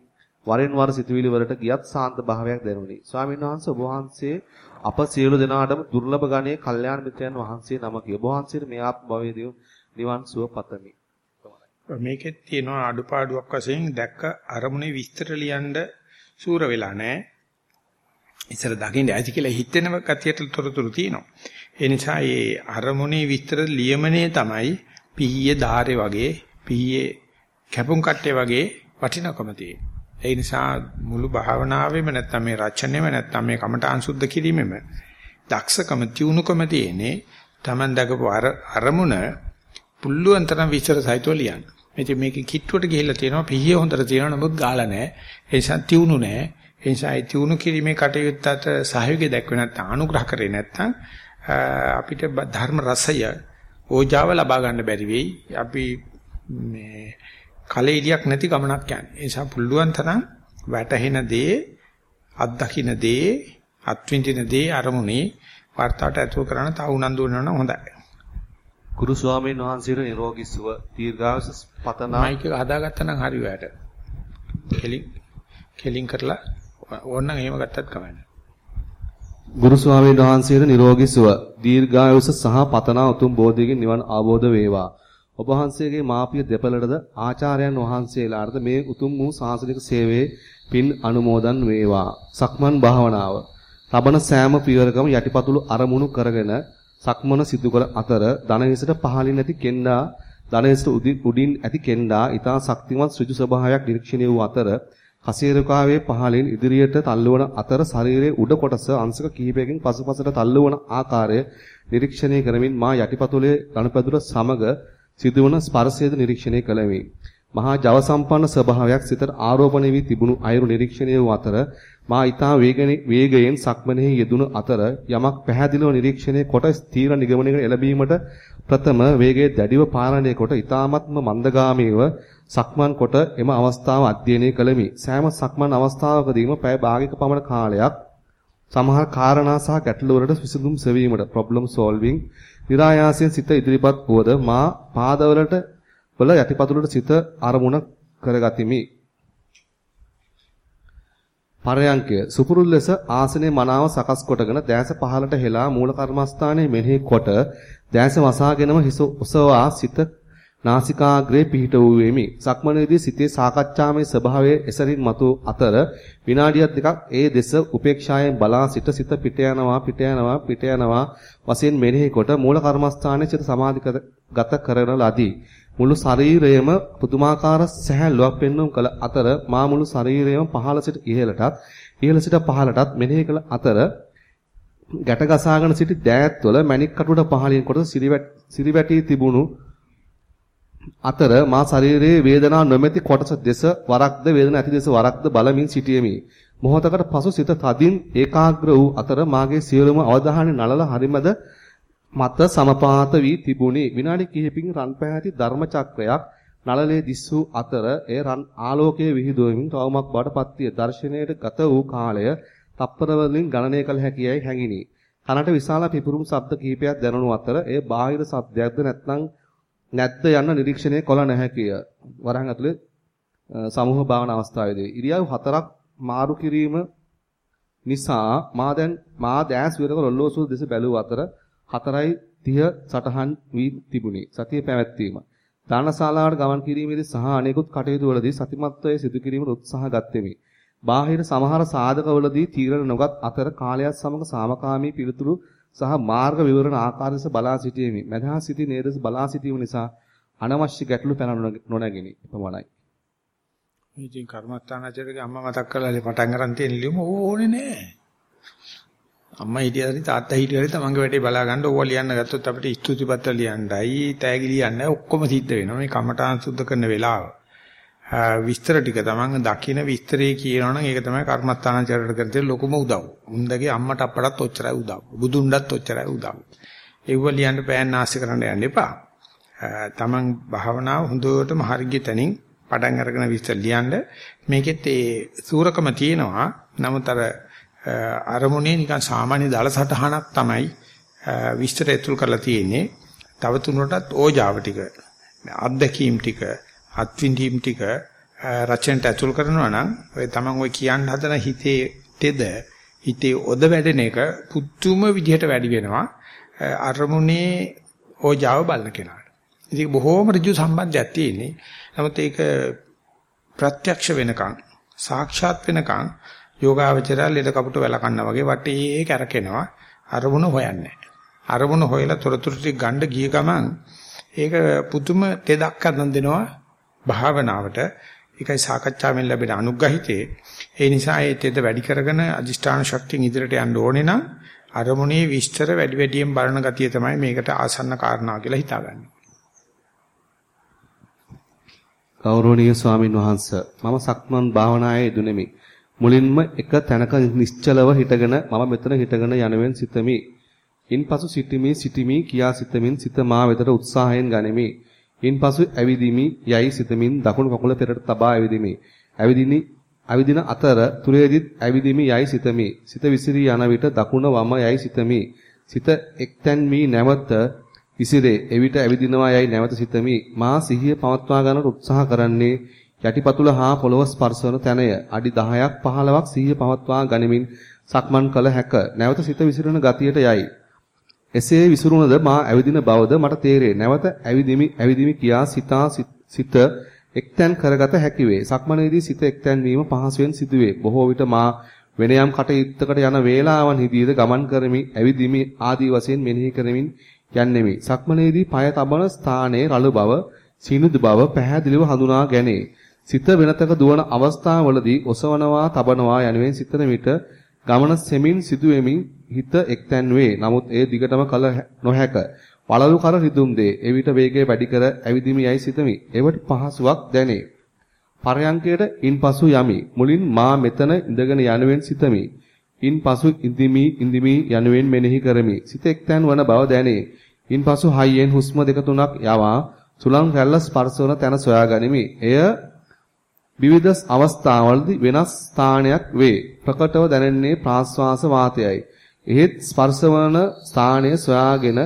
වරින් වර සිතුවිලි වලට ගියත් සාන්ත භාවයක් දැනුනි. ස්වාමීන් වහන්සේ ඔබ වහන්සේ අප සියලු දෙනාටම දුර්ලභ ගණයේ කල්යාණ මිත්‍රයන් වහන්සේ නමකි. ඔබ වහන්සේට මේ ආත්ම භවයේදී නිවන් සුව පතමි. මේකෙත් තියෙනවා අඩුපාඩුවක් වශයෙන් දැක්ක අරමුණේ විස්තර ලියන්න සූර වෙලා නැහැ. ඉතල දකින්න ඇති කියලා හිතෙනව කතියට තොරතුරු තියෙනවා. ඒ නිසා මේ අරමුණේ විස්තර ලියමනේ තමයි පීයේ ධාරේ වගේ පීයේ කැපුම් කට්ටේ වගේ වටිනකම තියෙන්නේ. ඒ නිසා මුළු භාවනාවෙම නැත්තම් මේ රචනෙම නැත්තම් මේ කමඨාන් සුද්ධ කිරීමෙම දක්ෂකම තියුණුකම තියෙන්නේ Taman දකපු අරමුණ පුල්ලුවන් තරම් විස්තර සහිතව ලියන්න. ඉතින් මේකේ කිට්ටුවට ගිහිල්ලා තියෙනවා පිහිය හොඳට තියෙනවා නමුත් ගාලා නැහැ. ඒ නිසා තියුණු නැහැ. ඒ නිසා ඒ තියුණු කිරීමේ කටයුත්තට සහයෝගය දැක්වෙ නැත්නම් අනුග්‍රහ කරේ නැත්නම් අපිට ධර්ම රසය ඕජාව ලබා ගන්න බැරි වෙයි. අපි මේ කලෙලියක් නැති ගමනක් යන්නේ. ඒ නිසා පුළුවන් තරම් වැටහෙන දේ, අත්දකින්න දේ, අත්විඳින දේ අරමුණේ වර්තාවට ඇතුල් කරන තව උනන්දු වෙනවා නම් හොඳයි. ගුරු ස්වාමීන් වහන්සේට නිරෝගී සුව දීර්ඝායුෂ පතනා මයික් එක හදාගත්තා නම් හරි ඔයාලට. කෙලින් කෙලින් කරලා ඕනනම් එහෙම ගත්තත් කමන්නේ. ගුරු ස්වාමීන් වහන්සේට නිරෝගී සුව දීර්ඝායුෂ සහ පතනා උතුම් බෝධියකින් නිවන් අවබෝධ වේවා. ඔබ වහන්සේගේ මාපිය දෙපළටද ආචාර්යයන් වහන්සේලාටද මේ උතුම් වූ සාසනික සේවයේ පින් අනුමෝදන් වේවා. සක්මන් භාවනාව. තබන සෑම පියවරකම යටිපතුළු අරමුණු කරගෙන සක්මන සිදු කර අතර ධනහිසට පහළින් ඇති කෙන්ඩා ධනහිසට උඩින් ඇති කෙන්ඩා ඊතා ශක්තිමත් ඍජු ස්වභාවයක් නිරීක්ෂණය වූ අතර කසීරකාවේ පහළින් ඉදිරියට තල්ලුවන අතර ශරීරයේ උඩ කොටස අංශක කිහිපයකින් පසුපසට තල්ලුවන ආකාරය නිරීක්ෂණය කරමින් මා යටිපතුලේ රණපැදුර සමග සිදුවන ස්පර්ශයද නිරීක්ෂණය කළෙමි. මහා ජව සම්පන්න ස්වභාවයක් සිතට ආරෝපණය වී තිබුණු අයුරු නිරීක්ෂණය වූ අතර මා ඊතා වේගයෙන් සක්මනෙහි යෙදුණු අතර යමක් පැහැදිලිව නිරීක්ෂණය කොට ස්ථීර නිගමනයකට එළඹීමට ප්‍රථම වේගයේ දැඩිව පාලනය කොට ඊ타ත්ම මන්දගාමීව සක්මන් කොට එම අවස්ථාව අධ්‍යයනය කළෙමි. සෑම සක්මන් අවස්ථාවකදීම පැය භාගයක පමණ කාලයක් සමහර කාරණා සහ ගැටලු වලට විසඳුම් සෙවීමට problem solving નિરાයාසයෙන් සිත ඉදිරිපත් වුවද මා පාදවලට වල යටිපතුලට සිත අරමුණ කරගතිමි. පරයන්කය සුපුරුල් ලෙස ආසනයේ මනාව සකස් කොටගෙන දැස පහලට හෙලා මූල කර්මස්ථානයේ මෙනෙහි කොට දැස වසාගෙනම හිස ඔසවා සිත නාසිකාග්‍රේ පිහිට වූ වෙමි. සක්මනේදී සිතේ සාකච්ඡාමය ස්වභාවයේ එසරින් මතු අතර විනාඩියක් දෙකක් ඒ දෙස උපේක්ෂාවෙන් බලා සිට සිත පිට යනවා පිට යනවා පිට යනවා වශයෙන් මෙනෙහි කොට මූල කර්මස්ථානයේ සිත සමාධිගත කරන ලදී. මුළු ශරීරයම පුදුමාකාර සැහැල්ලුවක් පෙන්වුම් කළ අතර මා මුළු ශරීරයම පහළ සිට ඉහළටත් ඉහළ සිට පහළටත් මෙනෙහි කළ අතර ගැට ගසාගෙන සිටි දෑත්වල මණික් කටුවට පහළින් කොට සිරිවැටි තිබුණු අතර මා ශරීරයේ වේදනා නොමැති කොටස දෙස වරක්ද වේදනා ඇති දෙස වරක්ද බලමින් සිටියෙමි. මොහොතකට පසු සිත තදින් ඒකාග්‍ර වූ අතර මාගේ සියලුම අවධානය නළල හරිමද මත සමපාත වී තිබුණි. විනාඩි කිහිපකින් රන් පැහැති ධර්ම චක්‍රයක් නළලේ දිස් වූ අතර ඒ රන් ආලෝකයේ විහිදුවමින් තවමක් බඩපත් විය. දර්ශනයට ගත වූ කාලය තප්පර වලින් ගණනය කළ හැකියයි හැඟිනි. කනට විශාල පිපුරුම් ශබ්ද කිහිපයක් දැනුණු අතර ඒ බාහිර ශබ්දයක්ද නැත්නම් නැත්ද යන්න නිරීක්ෂණය කළ නොහැකිය. වරහන් ඇතුලේ සමූහ භාවනා අවස්ථාවේදී ඉරියව් හතරක් මාරු කිරීම නිසා මා දැන් මා දැස් විරක රොල්ලෝසුව දෙස බැලුව අතර 4:30 සටහන් වී තිබුණි. සතිය පැවැත්වීම. දානශාලාවට ගමන් කිරීමේදී සහ අනෙකුත් කටයුතු වලදී සතිමත්වයේ සිදු කිරීමට උත්සාහ ගත්ෙමි. බාහිර සමහර සාධකවලදී තීරණ නොගත් අතර කාලයත් සමග සාමකාමී පිළිතුරු සහ මාර්ග විවරණ ආකාරයස බලා සිටීමේ මදහා සිටි නේදස බලා සිටීම නිසා අනවශ්‍ය ගැටලු පැන නොනැගිනි පමණයි. ඉතින් කර්මස්ථානාචාර්යගේ අම්මා මතක් කරලා පටන් ගන්න තියෙන ලියුම ඕනේ නෑ. අම්මා හිටියරි තාත්තා හිටියරි තමන්ගේ වැඩේ බලා ගන්න ඕවා ලියන්න ගත්තොත් අපිට ස්තුති පත්‍ර ලියන්නයි තෑගි ලියන්නයි ඔක්කොම සිද්ධ වෙනවා. මේ කමඨාන් සුද්ධ කරන වෙලාව. විස්තර ටික තමන් දකින විස්තරේ කියනවනම් ඒක තමයි කර්මස්ථානචරයට කරන තියෙන ලොකුම උදව්. උන්දගේ අම්මට අප්පටත් ඔච්චරයි උදව්. බුදුන්ඩත් ඔච්චරයි උදව්. ඒව ලියන්න පෑන් ආස්ති කරන්න යන්න එපා. තමන් භාවනාව හොඳටම හරිය තැනින් පටන් අරගෙන විස්තර ලියන්න මේකෙත් ඒ සූරකම තියෙනවා. නමුත් අර අරමුණේ නිකන් සාමාන්‍ය දල සටහනක් තමයි විස්තර ඇතුල් කරලා තියෙන්නේ. තව තුනටත් ඕජාව ටික අත්දැකීම් ටික අත්විඳීම් ටික රචනට ඇතුල් කරනවා නම් ඔය තමන් ඔය කියන්න හදන හිතේ තෙද හිතේ ඔද වැඩෙන එක පුදුම විදිහට වැඩි වෙනවා අරමුණේ ඕජාව බලන කෙනාට. ඉතින් බොහෝම ඍජු සම්බන්ධයක් තියෙන්නේ. නමුත් ඒක ප්‍රත්‍යක්ෂ වෙනකන් සාක්ෂාත් වෙනකන් යෝගාවචරය ලෙඩ කපුට වැලකන්නා වගේ වටේ කැරකෙනවා අරමුණ හොයන්නේ. අරමුණ හොයලා තොරතුරු ටික ගන්න ගිය ගමන් ඒක පුදුම තෙදක් හදන් දෙනවා භාවනාවට ඒකයි සාකච්ඡාවෙන් ලැබෙන අනුග්‍රහිතේ ඒ නිසා ඒ තෙද වැඩි කරගෙන අදිෂ්ඨාන ශක්තියෙන් ඉදිරියට යන්න ඕනේ නම් අරමුණේ විස්තර වැඩි වැඩියෙන් බලන ගතිය තමයි මේකට ආසන්න කාරණා කියලා හිතාගන්නේ. ගෞරවනීය ස්වාමින් වහන්සේ මම සක්මන් භාවනායේ යෙදුණෙමි. මුලින්ම එක තැනක නිශ්චලව හිටගෙන මම මෙතන හිටගෙන යනුවෙන් සිතමි. ඉන්පසු සිටිමි සිටිමි කියා සිතමින් සිත මා වෙතට උත්සාහයෙන් ගනිමි. ඉන්පසු ඇවිදිමි යයි සිතමින් දකුණු කකුල පෙරට තබා ඇවිදිමි. ඇවිදිනි ඇවිදින අතර තුරේදිත් ඇවිදිමි යයි සිතමි. සිත විසිරී යන විට දකුණ වම යයි සිතමි. සිත එක්තැන් මී නැවත විසිරේ. එවිට ඇවිදිනවා යයි නැවත සිතමි. මා සිහිය පවත්වා ගන්නට උත්සාහ කරන්නේ යටිපතුල හා පොළව ස්පර්ශ වන තැනය. අඩි 10ක් 15ක් සිහිය පවත්වා ගනිමින් සක්මන් කළ හැක. නැවත සිත විසිරෙන ගතියට යයි. එසේ විසුරුනද මා ඇවිදින බවද මට තේරේ. නැවත ඇවිදිමි ඇවිදිමි කියා සිතා සිත එක්තැන් කරගත හැකි වේ. සක්මනේදී සිත එක්තැන් වීම පහසුවෙන් සිදුවේ. බොහෝ විට මා වෙන යම් කටයුත්තකට යන වේලාවන් හිදීද ගමන් කරමි, ඇවිදිමි ආදී වශයෙන් මෙනෙහි කරමින් යන්නෙමි. සක්මනේදී পায় තබන ස්ථානයේ රළු බව, සීනුදු බව පැහැදිලිව හඳුනා ගැනේ. සිත වෙනතක දුවන අවස්ථාවවලදී ඔසවනවා, තබනවා යනුවෙන් සිතන විට ගමන සෙමින් සිදුවෙමින් හිත එක්තැන් වේ. නමුත් ඒ දිගටම කල නොහැක. වලලු කර රිදුම් දේ. එවිට වේගය වැඩි කර ඇවිදිමි යයි සිතමි. එවිට පහසුවක් දැනේ. පරයන්කයට ඉන්පසු යමි. මුලින් මා මෙතන ඉඳගෙන යනුවෙන් සිතමි. ඉන්පසු ඉඳිමි ඉඳිමි යනුවෙන් මෙනෙහි කරමි. සිත එක්තැන් වන බව දැනේ. ඉන්පසු හයියෙන් හුස්ම දෙක තුනක් යවා සුලං රැල්ල ස්පර්ශ වන තැන සොයා ගනිමි. එය විවිධ අවස්ථාවලදී වෙනස් ස්ථානයක් වේ. ප්‍රකටව දැනෙන්නේ ප්‍රාශ්වාස වාතයයි. එහෙත් ස්පර්ශවන ස්ථානය සොයාගෙන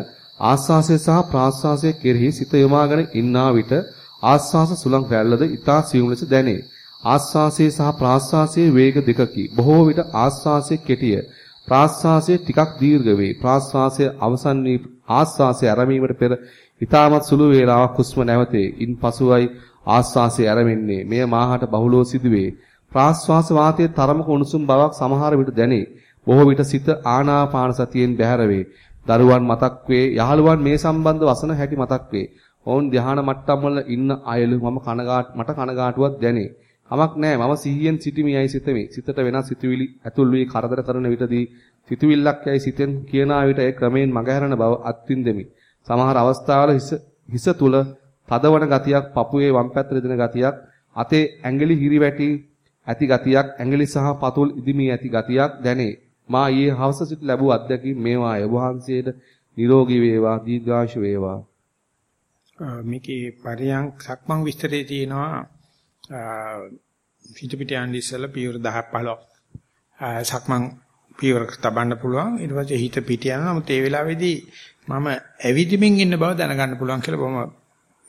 ආස්වාසය සහ ප්‍රාශ්වාසය කෙරෙහි සිත යොමාගෙන ඉන්නා විට ආස්වාස සුලං රැල්ලද ඊතා සියුම් ලෙස දැනේ. ආස්වාසයේ සහ ප්‍රාස්වාසයේ වේග දෙකකි. බොහෝ විට ආස්වාසයේ කෙටිය. ප්‍රාස්වාසයේ ටිකක් දීර්ඝ වේ. ප්‍රාස්වාසයේ අවසන් වී ආස්වාසයේ ආරම්භීමට පෙර ඊටමත් සුළු වේලාවක් හුස්ම නැවතේ. ඉන්පසුයි ආස්වාසයේ ආරම්භෙන්නේ. මෙය මාහට බහුලව සිදුවේ. ප්‍රාස්වාස වාතයේ තරමක උණුසුම් බවක් සමහර විට දැනේ. බොහෝ විට සිත ආනාපාන සතියෙන් බැහැර වේ. දරුවන් මතක් වේ. යහළුවන් මේ සම්බන්ධ වසන හැටි මතක් වේ. ඔවුන් ධ්‍යාන මට්ටම් වල ඉන්න අයලු මම කනගාට මට කනගාටුවක් දැනේ. කමක් නැහැ මම සිහියෙන් සිටිමියයි සිතමි. සිතට වෙනස් සිතුවිලි ඇතුල් වී කරදර කරන විටදී සිතුවිල්ලක් යයි සිතෙන් කියනා විට ඒ ක්‍රමයෙන් මගහැරන බව අත්විඳෙමි. සමහර අවස්ථාවල හිස හිස තුල තදවන ගතියක්, පපුවේ වම් පැත්ත රිදෙන ගතියක්, අතේ ඇඟිලි හිරි වැටි ඇති ගතියක්, ඇඟිලි සහ පතුල් ඉදිමී ඇති ගතියක් දැනේ. මා ඊයේ හවස සිට ලැබූ අත්දැකීම් මේවාය. ඔබ වහන්සේට නිරෝගී වේවා, දීර්ඝාෂ වේවා. මේකේ පරියන්ක් සක්මන් විස්තරේ තියෙනවා පිට පිට යන්නේ ඉස්සෙල්ලා පියවර 10 15 සක්මන් පියවර තබන්න පුළුවන් ඊට පස්සේ හිත පිට යනවා නමුත් ඒ වෙලාවේදී මම ඇවිදිමින් ඉන්න බව දැනගන්න පුළුවන් කියලා බොහොම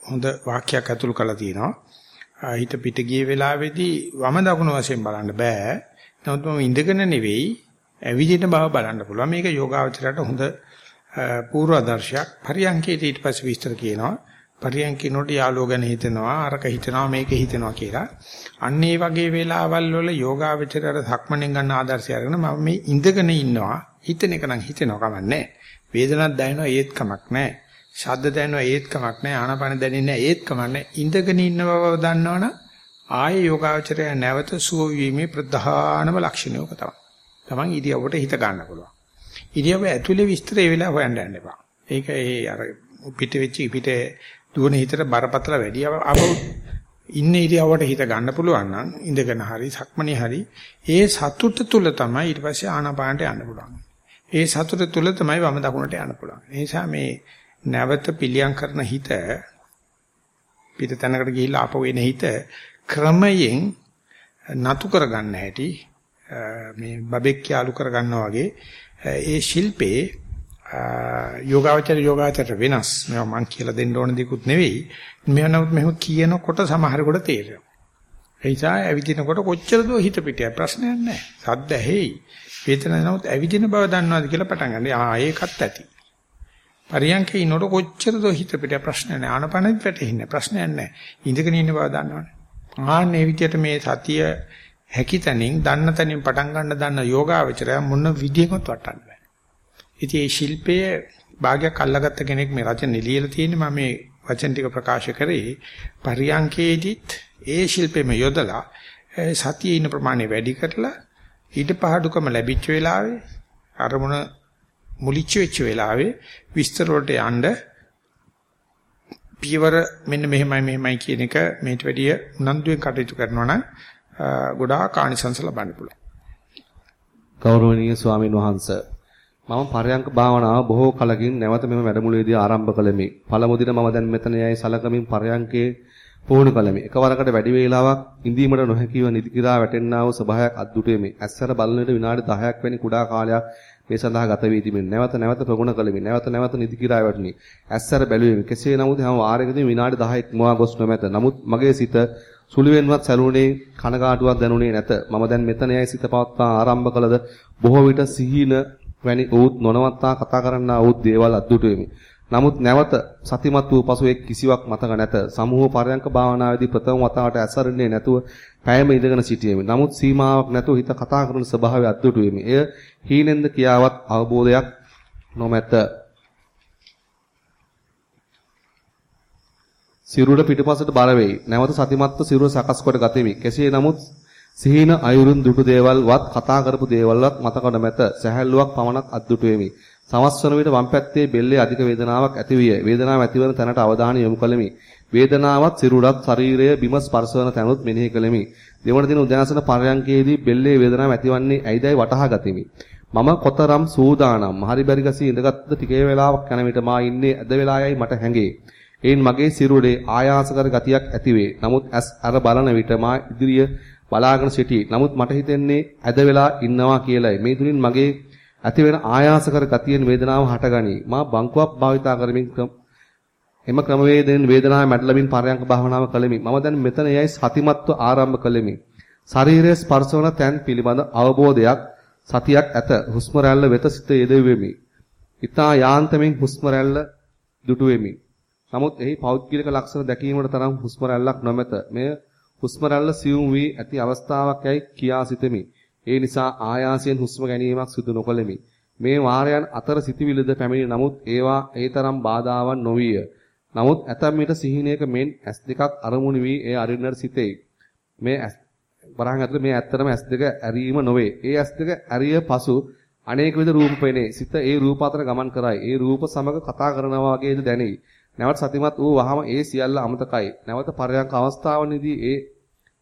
හොඳ වාක්‍යයක් ඇතුළු කරලා තියෙනවා හිත පිට ගිය වෙලාවේදී වම දකුණු වශයෙන් බලන්න බෑ නමුත් මම ඉඳගෙන නෙවෙයි ඇවිදින බව බලන්න පුළුවන් මේක යෝගාවචරයට හොඳ පූර්වාදර්ශයක් පරියන්කේට ඊට පස්සේ විස්තර කියනවා පරියන්කිනොට යාළුව ගැන හිතනවා අරක හිතනවා මේක හිතනවා කියලා. අන්න ඒ වගේ වෙලාවල් වල යෝගාවචරයට සක්මණෙන් ගන්න ආදර්ශය අරගෙන මම මේ ඉඳගෙන ඉන්නවා. හිතන එක නම් හිතෙනවා කමන්නේ. වේදනක් දැනෙනවා ඒත් කමක් නැහැ. ශබ්ද දැනෙනවා ඒත් කමක් නැහැ. ආනපන දැනෙන්නේ ඒත් කමක් නැහැ. ඉඳගෙන ඉන්න බව දන්නවනම් ආයේ යෝගාවචරය නැවත සුව වීමේ ප්‍රධානම ලක්ෂණය ඔක තමයි. Taman ඉරියව්වට හිත ගන්න පුළුවන්. ඉරියව්ව ඇතුලේ විස්තර ඒ වෙලාව හොයන්න යන්න එපා. ඒක ඒ අර පිට වෙච්ච පිට දුවන හිතට බරපතල වැඩි ආව ඉන්න ඉරියවට හිත ගන්න පුළුවන් නම් ඉඳගෙන හරි සක්මණේ හරි ඒ සතුට තුල තමයි ඊට පස්සේ ආනාපානට යන්න පුළුවන්. ඒ සතුට තුල තමයි වම දකුණට යන්න පුළුවන්. ඒ නිසා මේ නැවත පිළියම් කරන හිත පිට තැනකට ගිහිල්ලා ආපහු එන හිත ක්‍රමයෙන් නතු කරගන්න හැටි මේ බබෙක් යාලු කරගන්නවා වගේ ඒ ශිල්පේ යෝගාවචර යෝගාචර වෙනස්. මේවා මං කියලා දෙන්න ඕන දෙකුත් නෙවෙයි. මේවා නමුත් මෙහෙම කියනකොට සමහරකට තේරෙනවා. ඒ නිසා ඇවිදිනකොට කොච්චර දෝ හිත පිටිය ප්‍රශ්නයක් නැහැ. සද්ද ඇහෙයි. වේදන නමුත් ඇවිදින බව දන්නවාද කියලා පටන් ගන්න. ආ ඒකත් ඇති. පරියන්කේ ඉන්නකොට කොච්චර දෝ හිත පිටිය ප්‍රශ්න නැහැ. ආනපනෙත් වැටෙන්නේ ප්‍රශ්නයක් නැහැ. ඉඳගෙන ඉන්න බව දන්නවනේ. ආන්නේ විදියට මේ සතිය හැකිතනින් දන්න තැනින් පටන් ගන්න දන්න යෝගාවචරය මොන විදියකට වටන්න බෑ. ඉතින් මේ ශිල්පයේ භාගයක් අල්ලගත්ත කෙනෙක් මේ රචන ලියලා තියෙන්නේ මම මේ වචන ටික ප්‍රකාශ කරේ පරියංකේදිත් ඒ ශිල්පෙම යොදලා සතියේ ඉන්න ප්‍රමාණය වැඩි කරලා ඊට පහඩුකම ලැබිච්ච වෙලාවේ අරමුණ මුලිච්ච වෙච්ච වෙලාවේ විස්තර වලට යන්න පියවර මෙන්න මෙහෙමයි මෙහෙමයි කියන එක මේට වැඩිය උනන්දුවෙන් කටයුතු කරනවා නම් ගොඩාක් ආනිසංස ලබන්න පුළුවන්. ගෞරවනීය ස්වාමින් වහන්සේ මම පරයන්ක භාවනාව බොහෝ කලකින් නැවත මෙම වැඩමුළුවේදී ආරම්භ කළෙමි. පළමු දින මම දැන් මෙතන යයි සලකමින් පරයන්කේ පුහුණු කළෙමි. එකවරකට වැඩි වේලාවක් ඉඳීමට නොහැකිව නිදි කිරා වැටෙන්නා වූ සබහායක් අද්දුටෙමි. ඇස්සර බලන විට විනාඩි 10ක් වැනි කුඩා කාලයක් මේ සඳහා ගත වී තිබෙනවා. නැවත නැවත ප්‍රගුණ කළෙමි. නැවත නැවත නිදි කිරා වැටුනි. ඇස්සර බැලුවෙමි. කෙසේ නමුත් හැම වාරයකදී විනාඩි 10ක් මොවා ගොස් නොමැත. නමුත් මගේ සිත සුළුවෙන්වත් සැලුනේ කනගාටුවක් දැනුනේ නැත. මම දැන් මෙතන යයි සිත පවත්වා ආරම්භ කළද බොහෝ විට සිහින වැනි ඌත් නොනවත්තා කතා කරන්නා ඌත් දේවල් අද්දුට වෙමි. නමුත් නැවත සතිමත් වූ පසු එක් කිසිවක් මතක නැත. සමූහ පරයන්ක භාවනාවේදී ප්‍රථම වතාවට ඇසරන්නේ නැතුව පැයම ඉඳගෙන සිටියෙමි. නමුත් සීමාවක් නැතුව හිත කතා කරන ස්වභාවය අද්දුට වෙමි. එය හීනෙන්ද කියාවත් අවබෝධයක් නොමැත. සිරුර පිටපසට බර වෙයි. නැවත සතිමත්ව සිරුර සකස් කොට ගතිමි. කෙසේ නමුත් සිහින අයුරුන් දුටු දේවල්වත් කතා කරපු දේවල්වත් මතක නොමැත. සැහැල්ලුවක් පමණක් අද්දුටු වෙමි. සමස් වන විට වම් පැත්තේ බෙල්ලේ අධික වේදනාවක් ඇති විය. වේදනාව ඇතිවන තැනට අවධානය යොමු කළෙමි. වේදනාවත් සිරුරත් ශරීරය බිම ස්පර්ශ වන තැනුත් මෙනෙහි කළෙමි. දෙවන දින උදෑසන පරයන්කේදී බෙල්ලේ වේදනාව ඇතිවන්නේ ඇයිදයි වටහා ගතිමි. මම කොතරම් සූදානම් හරි බරි ගසී ඉඳගත්ද ටිකේ වෙලාවක් යන විට මා ඉන්නේ ඇද වෙලායයි මට හැඟේ. එයින් මගේ සිරුරේ ආයාසකර ගතියක් ඇතිවේ. නමුත් ඇස් අර බලන විට මා ඉදිරිය බලාගෙන සිටී. නමුත් මට හිතෙන්නේ ඇද වෙලා ඉන්නවා කියලයි. මේ තුලින් මගේ ඇතිවෙන ආයාසකර ගතියෙන් වේදනාව හටගනී. මා බංකුවක් භාවිතා කරමින් එම ක්‍රමවේදයෙන් වේදනාව මැඩලමින් පරයන්ක භාවනාව කළෙමි. මම දැන් මෙතන යයි සතිමත්ව ආරම්භ කළෙමි. ශරීරයේ ස්පර්ශවන තැන් පිළිබඳ අවබෝධයක් සතියක් ඇත. හුස්ම රැල්ල වෙත සිත යෙදෙවෙමි. ඊතා යාන්තමින් හුස්ම රැල්ල දුටුවෙමි. නමුත් එහි පෞද්ගලික ලක්ෂණ දැකීමට තරම් හුස්ම රැල්ලක් නොමැත. මෙය හුස්ම රැල්ල සියුම් වී ඇති අවස්ථාවක් යයි කියා සිතමි. ඒ නිසා ආයාසයෙන් හුස්ම ගැනීමක් සිදු නොකළෙමි. මේ වාරයන් අතර සිටිවිලද පැමිණි නමුත් ඒවා ඒ තරම් බාධාවන් නොවිය. නමුත් ඇතම් විට සිහිනයක මෙන් ඇස් දෙකක් අරමුණු වී ඒ අරින්නට සිටේ. මේ වරහන් ඇතුළේ මේ ඇත්තටම ඇස් දෙක ඇරීම නොවේ. ඒ ඇස් දෙක ඇරිය පසු අනේක විද රූප පෙනේ. සිත ඒ රූප අතර ගමන් කරයි. ඒ රූප සමග කතා කරනවා වගේද දැනේ. නැවත සතිමත් වූ වහම ඒ සියල්ල අමතකයි. නැවත පරයන්ක අවස්ථාවනදී ඒ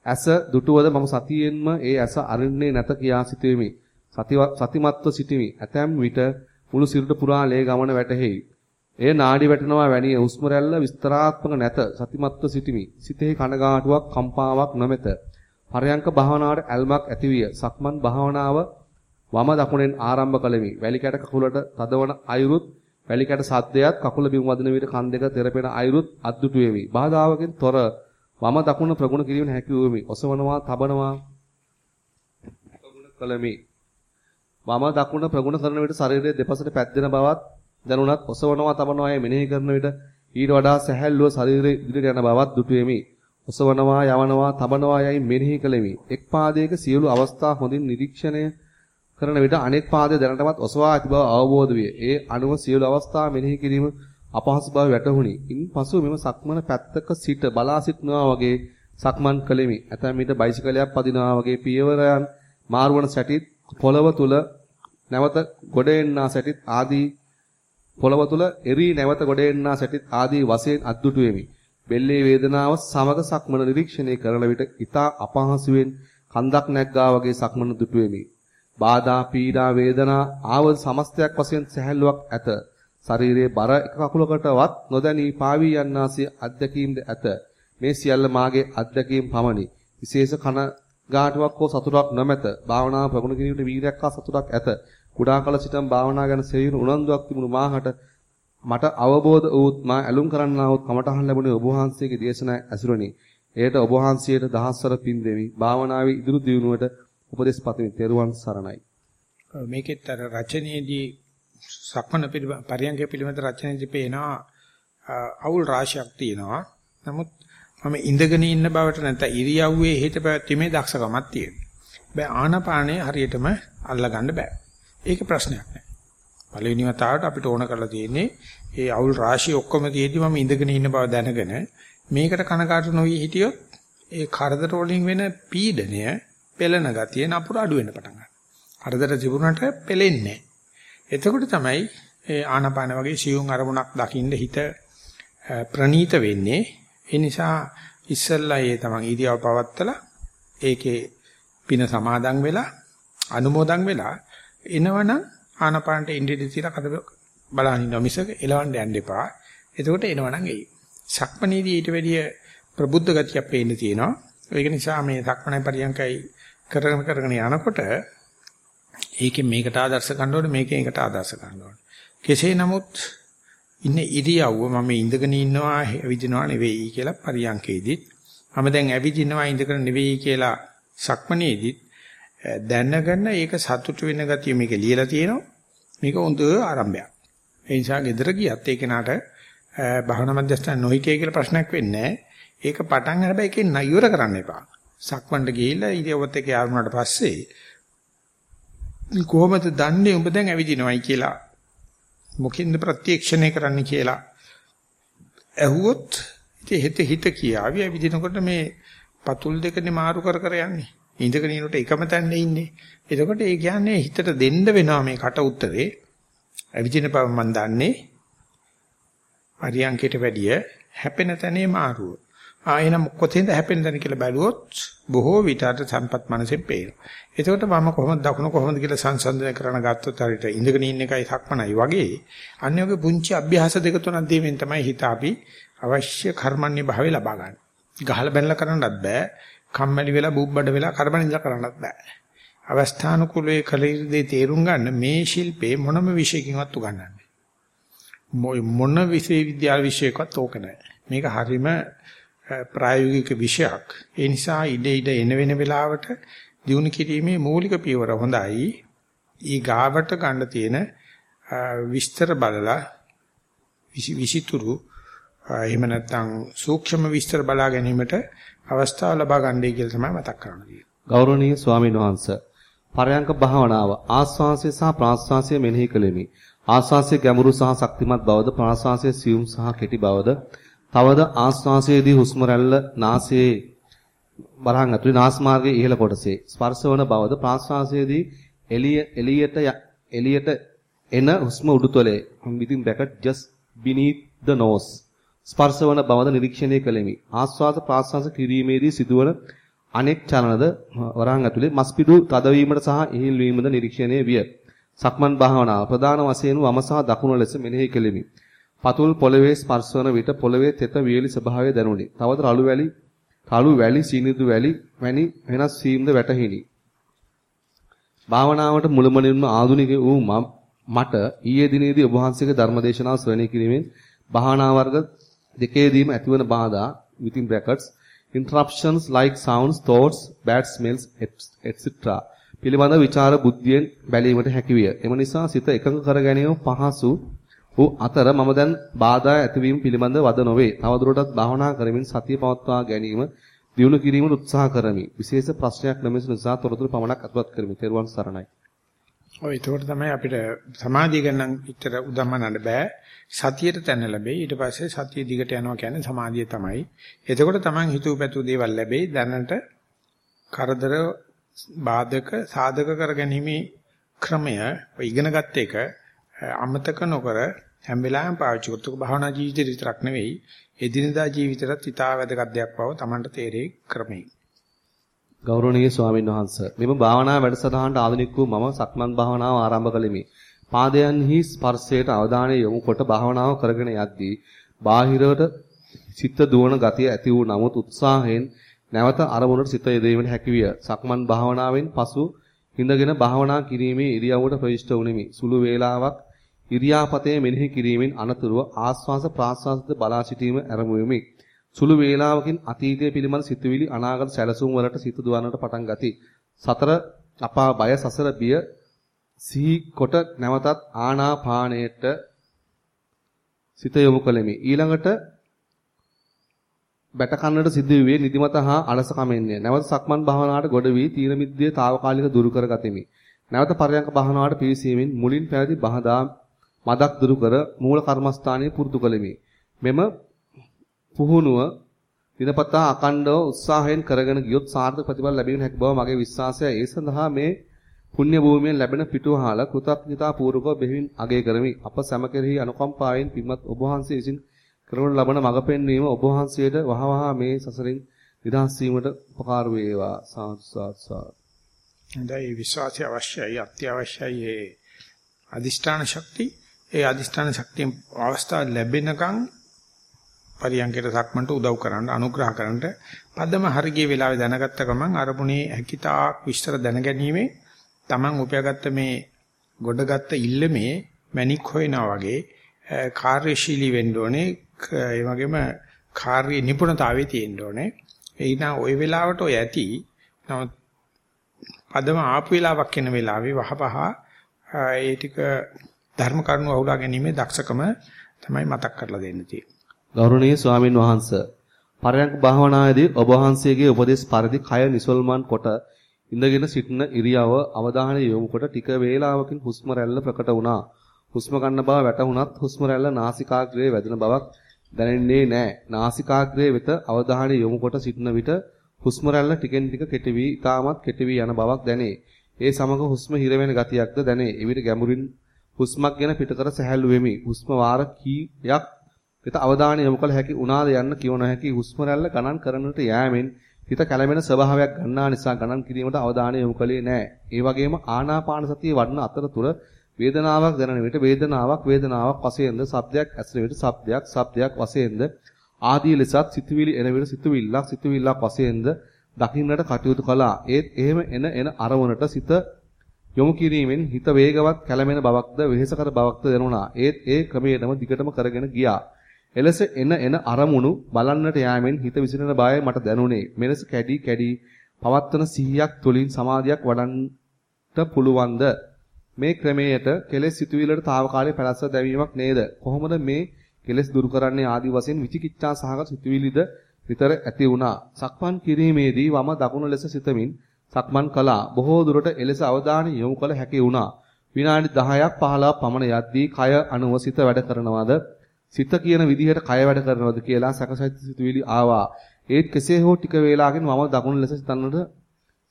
ඇස දුටුවද මම සතියෙන්ම ඒ ඇස අරින්නේ නැත කියා සිටෙමි. සතිමත්ව සිටිමි. ඇතැම් විට මුළු සිරුර පුරා ලේ ගමන වැටහෙයි. එය නාඩි වැටෙනවා වැනි හුස්ම රැල්ල විස්තරාත්මක නැත. සතිමත්ව සිටිමි. සිතේ කනගාටුවක් කම්පාවක් නොමැත. පරයන්ක භාවනාවට ඇල්මක් ඇතිවිය. සක්මන් භාවනාව වම දකුණෙන් ආරම්භ කළෙමි. වැලි කැට කකුලට තදවන අයුරුත් වැලි කැට සද්දයක් කකුල බිම වදින විට කන් දෙක තෙරපෙන අයුරුත් අද්දුටු වෙමි. බාධාවකින් තොර වම දකුණ ප්‍රගුණ කිරීමෙන් හැකි වූමි. ඔසවනවා, තබනවා ප්‍රගුණ කළමි. වම දකුණ ප්‍රගුණ කරන විට ශරීරයේ දෙපසට පැද්දෙන බවත් දැනුණත් ඔසවනවා, තබනවා යයි මෙනෙහි කරන විට ඊට වඩා සැහැල්ලුව ශරීරයේ ඉදිරියට යන බවත් දුටු වෙමි. ඔසවනවා, යවනවා, තබනවා යයි මෙනෙහි කළෙමි. එක් පාදයක සියලු අවස්ථා හොඳින් නිරීක්ෂණය කරන විට අනෙක් පාදය දැනටමත් ඔසවා ඇති බව අවබෝධ විය. ඒ අනුව සියලු අවස්ථා මෙනෙහි කිරීම අපහසු බව වැටහුණි. ඉන්පසු මෙම සක්මන පැත්තක සිට බලා සිටනවා වගේ සක්මන් කළෙමි. ඇතැම් විට බයිසිකලයක් පදිනවා වගේ පියවරයන් මාරුවන සැටිත් පොළව තුල නැවත ගොඩ එන්නා සැටිත් ආදී පොළව තුල එරි නැවත ගොඩ එන්නා සැටිත් ආදී වශයෙන් අද්දුටු වෙමි. බෙල්ලේ වේදනාව සමග සක්මන නිරීක්ෂණය කරන විට ඊතා අපහසුවෙන් කන්දක් නැග්ගා වගේ සක්මන දුටු වෙමි. බාධා පීඩා වේදනා ආවද සමස්තයක් වශයෙන් සැහැල්ලුවක් ඇත. ශරීරයේ බර එක කකුලකටවත් නොදැනී පාවී යන්නාසේ අත්දැකීම්ද ඇත. මේ සියල්ල මාගේ අත්දැකීම් පමණි. විශේෂ කන ගාටුවක් හෝ සතුටක් නොමැත. භාවනාව ප්‍රගුණ කිරීමට වීරයක් හා සතුටක් ඇත. කුඩා කල සිටම භාවනා ගැන සෙවීම උනන්දුවක් තිබුණු මාහට මට අවබෝධ වූත් මා ඇලුම් කරන්නා වූ කමඨහන් ලැබුණේ ඔබ වහන්සේගේ දේශනා ඇසුරණි. එයට ඔබ වහන්සේට දහස්වර පින් දෙමි. භාවනාවේ ඉදිරි දියුණුවට උපදෙස් පතමි. තෙරුවන් සරණයි. මේකෙත් අර රචනයේදී සක්මන පරියන්කේ පිළිමත රචනයේදී පේනවා අවුල් රාශියක් තියෙනවා. නමුත් මම ඉඳගෙන ඉන්න බවට නැත්නම් ඉරියව්වේ හිත පැවැත්ීමේ දක්ෂකමක් තියෙනවා. බෑ ආනපානේ හරියටම අල්ලගන්න බෑ. ඒක ප්‍රශ්නයක් නෑ. පළවෙනි වතාවට අපිට ඕන කරලා තියෙන්නේ ඒ අවුල් රාශිය ඔක්කොම තියෙද්දි මම ඉඳගෙන ඉන්න බව දැනගෙන මේකට කනකාට නොවි හිටියොත් ඒ කරදර වලින් වෙන පීඩනය පෙළෙන ගතිය නපුර අඩු වෙන්න පටන් ගන්නවා. කරදර තිබුණාට පෙලෙන්නේ එතකොට තමයි ඒ ආනාපාන වගේ සියුම් අරමුණක් දකින්න හිත ප්‍රනීත වෙන්නේ. ඒ නිසා ඉස්සල්ලා ඒ තමන් ඉරියව් පවත්තලා ඒකේ පින සමාදන් වෙලා අනුමෝදන් වෙලා එනවනම් ආනාපානට ඉන්ද්‍රිය තියලා කද බලන්න ඉන්න මිසක එලවන්න යන්න එපා. එතකොට එනවනම් එයි. සක්මනීදී ඊට වැඩිය ප්‍රබුද්ධ ගතියක් පේන්න තියෙනවා. ඒක නිසා මේ සක්මනේ පරියන්කයි කරගෙන කරගෙන යනකොට ඒකෙන් මේකට ආදර්ශ ගන්න ඕනේ මේකෙන් එකට ආදර්ශ ගන්න ඕනේ. කෙසේ නමුත් ඉන්නේ ඉරියව්ව මම ඉඳගෙන ඉන්නවා ඇවිදිනවා නෙවෙයි කියලා පරියන්කේදීත් මම දැන් ඇවිදිනවා ඉඳගෙන නෙවෙයි කියලා සක්මනේදීත් දැනගෙන ඒක සතුට වෙන ගතිය මේක ලියලා තියෙනවා. මේක හොඳ ආරම්භයක්. ඒ නිසා ගෙදර ගියත් ඒ කෙනාට භවනා මධ්‍යස්ථාන නොහිටිය කියලා ප්‍රශ්නයක් වෙන්නේ ඒක පටන් අරබ එකේ නයුර කරන්න එපා. සක්මන්ට ගිහිල්ලා ඉරියව්වත් එක්ක යාරුණාට පස්සේ කොහොමද දන්නේ උඹ දැන් ඇවිදිනවයි කියලා? මොකින්ද ප්‍රත්‍යක්ෂණය කරන්න කියලා? ඇහුවොත් ඉතින් හිත හිත කියාවි. ඇවිදිනකොට මේ පතුල් දෙකනේ මාරු කර කර යන්නේ. ඉඳගෙන ඉන්නකොට එකම තැන්නේ ඉන්නේ. එතකොට ඒ කියන්නේ හිතට දෙන්න වෙනවා මේ කට උත්තරේ. ඇවිදින බව මම දන්නේ. පරියන්කයට වැඩිය හැපෙන තැනේ මාරුව. ආ එහෙනම් කොතෙන්ද හැපෙන තැන කියලා බැලුවොත් බොහෝ විට අර සම්පත් මනසෙන් පේනවා. එතකොට මම කොහොමද දකුණ කොහොමද කියලා සංසන්දනය කරන ගත්තොත් හරියට ඉඳගෙන ඉන්න එකයි සක්මනයි වගේ අන්‍යෝගේ පුංචි අභ්‍යාස දෙක තුනක් දීමෙන් තමයි හිත අපි අවශ්‍ය කර්මන්නේ භාවය ලබා ගන්න. ගහලා බැලලා කරන්නත් බෑ. කම්මැලි වෙලා බුබ්බඩ වෙලා කරබනින්ලා කරන්නත් බෑ. අවස්ථානුකූලයේ කලිරදී තේරුම් ගන්න මේ ශිල්පේ මොනම විශේෂකින්වත් උගන්වන්නේ. මොන විශ්වවිද්‍යාල විශේෂයකවත් ඕක නැහැ. මේක හරීම ප්‍රායෝගික විෂයක්. ඒ නිසා ඉඩ ඉඩ එන වෙන වෙලාවට දිනු කිරීමේ මූලික පියවර හොඳයි. ඊ ගාවට ගන්න තියෙන විස්තර බලලා විසිතුරු එහෙම නැත්නම් සූක්ෂම විස්තර බලා ගැනීමට අවස්ථාව ලබා ගන්නයි කියලා තමයි මතක් කරන්නේ. ගෞරවනීය ස්වාමීන් වහන්සේ පරයන්ක භාවනාව ආස්වාසය සහ ප්‍රාස්වාසය මෙනෙහි කළෙමි. ආස්වාසයේ ගැඹුරු සහ ශක්තිමත් බවද ප්‍රාස්වාසයේ සියුම් සහ කෙටි බවද තවද ආස්වාසයේදී හුස්ම රැල්ල නාසයේ බරහන් ඇතුලේ නාස් මාර්ගයේ ඉහළ කොටසේ ස්පර්ශවන බවද ප්‍රාස්වාසයේදී එළිය එළියට එළියට එන හුස්ම උඩුතලයේ within bracket just beneath the nose ස්පර්ශවන බවද නිරීක්ෂණය කළෙමි. ආස්වාද ප්‍රාස්වාස කිරීමේදී සිදුවන අනෙක් චලනද වරහන් ඇතුලේ මස්පිඩු තදවීමට සහ ඉහිල් වීමද නිරීක්ෂණය විය. සක්මන් භාවනාව ප්‍රධාන වශයෙන් වම සහ දකුණ ලෙස මෙනෙහි කෙලිමි. පතුල් පොළවේ ස්පර්ශවන විට පොළවේ තෙත වියලි ස්වභාවය දැනුනි. තවද රළු වැලි, රළු වැලි, සීනිදු වැලි වැනි වෙනස් වීමද වැටහිනි. භාවනාවට මුලමනින්ම ආධුනික වූ මට ඊයේ දිනේදී ඔබ වහන්සේගේ ධර්මදේශනාව ශ්‍රවණය කිරීමෙන් භාවනා වර්ග දෙකේදීම ඇතිවන බාධා within brackets interruptions like sounds thoughts bad smells etc පිළිබඳ විචාර බුද්ධියෙන් බැලීමට හැකියිය. එම නිසා සිත එකඟ කර ගැනීම පහසු වූ අතර මම දැන් බාධා ඇතිවීම පිළිබඳ වද නොවේ. තවදුරටත් භාවනා කරමින් සතිය පවත්වා ගැනීම දියුණු කිරීමට උත්සාහ කරමි. විශේෂ ප්‍රශ්නයක් නැමෙස නිසා තොරතුරු පමණක් අත්පත් කරමි. තෙරුවන් සරණයි. ඔය ඒකට තමයි අපිට සමාධිය ගන්න විතර උදම්මනන්න බෑ. සතියට තැන ලැබෙයි. ඊට පස්සේ සතිය දිගට යනවා කියන්නේ සමාධිය තමයි. එතකොට Taman හිතුව පැතුව දේවල් ලැබෙයි. දැනට කරදර බාධක සාධක කරගැනීමේ ක්‍රමය ඔය ඉගෙනගත්ත එක අමතක නොකර හැම වෙලාවෙම පාවිච්චි කරතු භාවනා ජීවිතේ විතරක් නෙවෙයි එදිනදා ජීවිතයටත් ඉතා වැදගත් දෙයක් බව Tamanට තේරෙයි ක්‍රමයි. ගෞරවනීය ස්වාමීන් වහන්සේ මෙම භාවනා වැඩසටහනට ආධුනික වූ මම සක්මන් භාවනාව ආරම්භ කළෙමි. පාදයන්හි ස්පර්ශයට අවධානය යොමු කොට භාවනාව කරගෙන යද්දී බාහිරවට සිත දුවන ගතිය ඇති වූ නමුත් උත්සාහයෙන් නැවත අරමුණට සිත යෙදීමට හැකියිය. සක්මන් භාවනාවෙන් පසු හිඳගෙන භාවනා කිරීමේ ඉරියව්වට ප්‍රවිෂ්ඨ වුනිමි. සුළු වේලාවක් ඉරියාපතේ මෙනෙහි කිරීමෙන් අනතුරුව ආස්වාස ප්‍රාස්වාසද බලා සිටීම ආරම්භ සුළු වේලාවකින් අතීතයේ පිළිබඳ සිතුවිලි අනාගත සැලසුම් වලට සිත දුවන්නට පටන් ගති. සතර අපා බය සසර බිය සිහි කොට නැවතත් ආනාපානයට සිත යොමු කළෙමි. ඊළඟට බැට කන්නට සිදුවේ නිදිමත හා අලස කමෙන්නේ. නැවත සක්මන් භාවනාවට ගොඩ වී තීන මිද්දේ తాවකාලික දුරු කර ගතිමි. නැවත පරයන්ක භාවනාවට පිවිසීමෙන් මුලින් පැවති බහදා මදක් දුරු කර මූල කර්මස්ථානයේ පුරුදු කළෙමි. මෙම පුහුණුව දිනපතා අකණ්ඩව උත්සාහයෙන් කරගෙන ගියොත් සාර්ථක ප්‍රතිඵල ලැබෙන හැකි බව මගේ විශ්වාසයයි. ඒ සඳහා මේ පුණ්‍ය භූමියෙන් ලැබෙන පිටුවහල කෘතඥතා පූර්වකව බෙහෙවින් අගය කරමි. අප සැම කෙරෙහි අනුකම්පාවෙන් පින්වත් ඔබ වහන්සේ විසින් කරනු ලබන මඟ පෙන්වීම ඔබ වහන්සේට වහවහ මේ සසරින් නිදහස් වීමට උපකාර වේවා. සාදු සාදු සාදු. හොඳයි විශ්වාසය අවශ්‍යයි අත්‍යවශ්‍යයි ඒ අදිෂ්ඨාන ශක්තිය. ඒ අදිෂ්ඨාන ශක්තිය අවස්ථාව ලැබෙනකන් පරියන්කයට සක්මන්ට උදව් කරන්න අනුග්‍රහ කරන්න පදම හරිය වෙලාවේ දැනගත්ත ගමන් අරමුණේ හැකිතාක් විස්තර දැනගැනීමේ Taman උපයාගත්ත මේ ගොඩගත්ත ඉල්ලමේ මැණික් හොයනවා වගේ කාර්යශීලී වෙන්න ඕනේ. ඒ වගේම කාර්ය නිපුණතාවයේ තියෙන්න ඕනේ. ඒ නා ওই වෙලාවට ඔය ඇති. නමුත් පදම ආපු වෙලාවක් වෙන වෙලාවේ වහපහ ඒ ටික ධර්ම කරුණු අහුලා ගැනීමේ දක්ෂකම තමයි මතක් කරලා දෙන්න තියෙන්නේ. ගෞරවනීය ස්වාමින් වහන්සේ පරයන්ක භාවනාවේදී ඔබ වහන්සේගේ උපදේශ පරිදි කය නිසල්මන් කොට ඉඳගෙන සිටින ඉරියව අවධානය යොමු කොට ටික වේලාවකින් හුස්ම රැල්ල ප්‍රකට වුණා. හුස්ම ගන්න බව වැටහුණත් හුස්ම රැල්ල නාසිකාග්‍රයේ වැදෙන බවක් දැනෙන්නේ නැහැ. නාසිකාග්‍රයේ වෙත අවධානය යොමු කොට සිටින විට හුස්ම රැල්ල ටිකෙන් ටික කෙටි වී ඊටමත් කෙටි වී යන බවක් දැනේ. ඒ සමග හුස්ම හිර වෙන ගතියක්ද දැනේ. එවිට ගැඹුරින් හුස්මක් ගැන පිටකර සැහැල්ලු වෙමි. හුස්ම වාර කීයක් වෙත අවධානය යොමු කළ හැකි උනාද යන්න කිව නොහැකි හුස්ම රැල්ල ගණන් කරන්නට යෑමෙන් හිත කැළඹෙන ස්වභාවයක් ගන්නා නිසා ගණන් කිරීමට අවධානය යොමු කළේ නැහැ. ඒ වගේම ආනාපාන සතිය වඩන අතරතුර වේදනාවක් දැනෙන විට වේදනාවක් වේදනාවක් වශයෙන්ද සබ්දයක් ඇසෙන විට සබ්දයක් සබ්දයක් වශයෙන්ද ආදී ලෙසත් සිතුවිලි එන විට සිතුවිල්ලක් සිතුවිල්ලක් වශයෙන්ද දකින්නට කටයුතු කළා. ඒත් එහෙම එන එන අරමුණට සිත යොමු කිරීමෙන් හිත වේගවත් කැළමෙන බවක්ද වෙහෙසකර බවක්ද දැනුණා. ඒත් ඒ ක්‍රමයටම දිගටම කරගෙන ගියා. එලෙස එන එන අරමුණු බලන්නට යෑමෙන් හිත විසිරෙන බය මට දැනුනේ. මෙලෙස කැඩි කැඩි පවත්තන සිහියක් තුලින් සමාධියක් වඩන්නට පුළුවන්ද? මේ ක්‍රමයට කෙලෙස් සිතුවිල්ලට తాවකාලික පැලස්ස දැවීමක් නේද? කොහොමද මේ කෙලෙස් දුරු කරන්නේ ආදි වශයෙන් විචිකිච්ඡා සහගත සිතුවිලිද විතර ඇති වුණා. සක්මන් කිරීමේදී වම දකුණු ලෙස සිතමින් සක්මන් කළා. බොහෝ දුරට එලෙස අවධානය යොමු කළ හැකි වුණා. විනාඩි 10ක් 15ක් පමණ යද්දී කය අනුව සිත වැඩ කරනවද සිත කියන විදිහට කය වැඩ කරනවද කියලා සැකසිත සිතුවිලි ආවා. ඒත් කෙසේ හෝ ටික වේලාවකින් මම දකුණු ලෙස සිතන්නට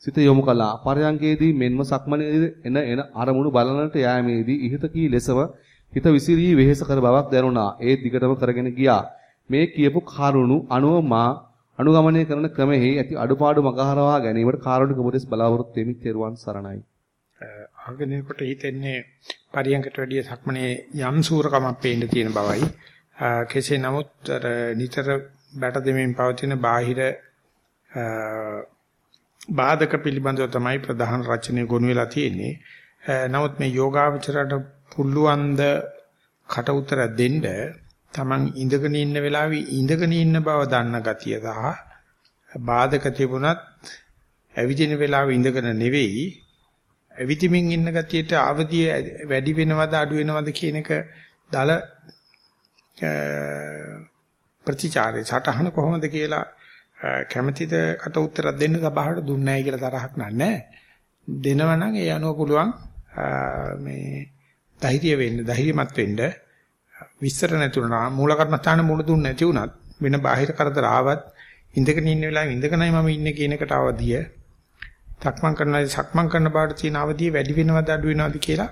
සිත යොමු කළා. පරයන්කේදී මෙන්ම සක්මනේදී එන එන අරමුණු බලනට යෑමේදී ඉහත කී ලෙසම හිත විසිරී වෙහෙස කර බවක් දැනුණා. ඒ දිගටම කරගෙන ගියා. මේ කියපු කාරුණු අනුව මා අනුගමනය කරන ක්‍රමෙහි ඇති අඩුපාඩු මගහරවා ගැනීමට කාරුණික උපදෙස් බලාපොරොත්තු වෙමි. තෙරුවන් සරණයි. ආගෙනකොට හිතෙන්නේ පරියන්කට වැඩිය සක්මනේ යම් සූරකමක් පේන්න තියෙන බවයි. කෙසේ නමුත් අර නිතර බැට දෙමින් පවතින බාහිර බාධක පිළිබඳව තමයි ප්‍රධාන රචනය ගොනු වෙලා තියෙන්නේ. නමුත් මේ යෝගාවචරයට පුළුවන් ද කට උතර දෙන්න Taman ඉඳගෙන ඉන්න වෙලාවේ ඉඳගෙන ඉන්න බව දන්න ගතිය සහ බාධක තිබුණත් ඇවිදින වෙලාවේ ඉඳගෙන නෙවෙයි ඇවිදිමින් ඉන්න ගතියට අවදිය වැඩි වෙනවද අඩු වෙනවද කියන එක දල ප්‍රතිචාරය සටහන කොහොමද කියලා කැමැතිද කට උත්තරයක් දෙන්න සභාවට දුන්නේ නැහැ කියලා තරහක් නැහැ. දෙනවනම් ඒ අනුව පුළුවන් මේ ධෛර්ය වෙන්න, ධෛර්යමත් වෙන්න විස්තර නැතුණා මූල කර්මස්ථාන මුණ දුන්නේ නැති වුණත් වෙන බාහිර කරදර ආවත් ඉඳගෙන ඉන්න වෙලාවෙ ඉඳගෙනයි මම ඉන්නේ කියන එකට අවදිය. සක්මන් කරනවාදී සක්මන් කරන බාට තියෙන අවදිය වැඩි වෙනවද අඩු වෙනවද කියලා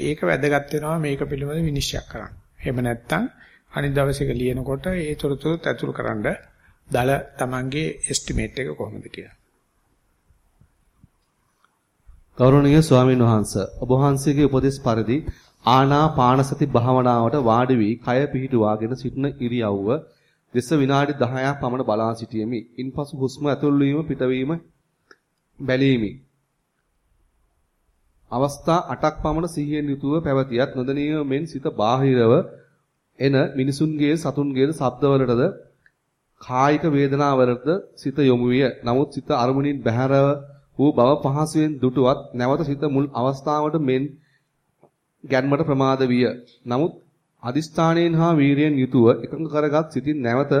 ඒක වැදගත් වෙනවා මේක පිළිබඳව විනිශ්චය කරන්න. එහෙම නැත්නම් අනිත් දවසේක ලියනකොට ඒ තොරතුරුත් ඇතුළු කරන්න දල Tamange estimate එක කොහොමද කියලා. ගෞරවනීය ස්වාමීන් වහන්ස ඔබ වහන්සේගේ උපදෙස් පරිදි ආනාපාන සති භාවනාවට වාඩි වී කය පිහිටුවාගෙන සිටින ඉරියව්ව දෙස විනාඩි 10ක් පමණ බලා සිටියෙමි. ඉන්පසු හුස්ම ඇතුල් වීම පිටවීම බැලීමි. අවස්ථා 8ක් පමණ සිහියෙන් යුතුව පැවතියත් නොදැනීම මෙන් සිත බාහිරව එන මිනිසුන්ගේ සතුන්ගේද ශබ්දවලටද කායික වේදනාවලටද සිත යොමු විය. නමුත් සිත අරමුණින් බැහැරව වූ බව පහසුවෙන් දුටුවත් නැවත සිත මුල් අවස්ථාවට මෙන් ගැන්මට ප්‍රමාද විය. නමුත් අදිස්ථානයෙන් හා වීරියෙන් යුතුව එකඟ කරගත් සිතින් නැවත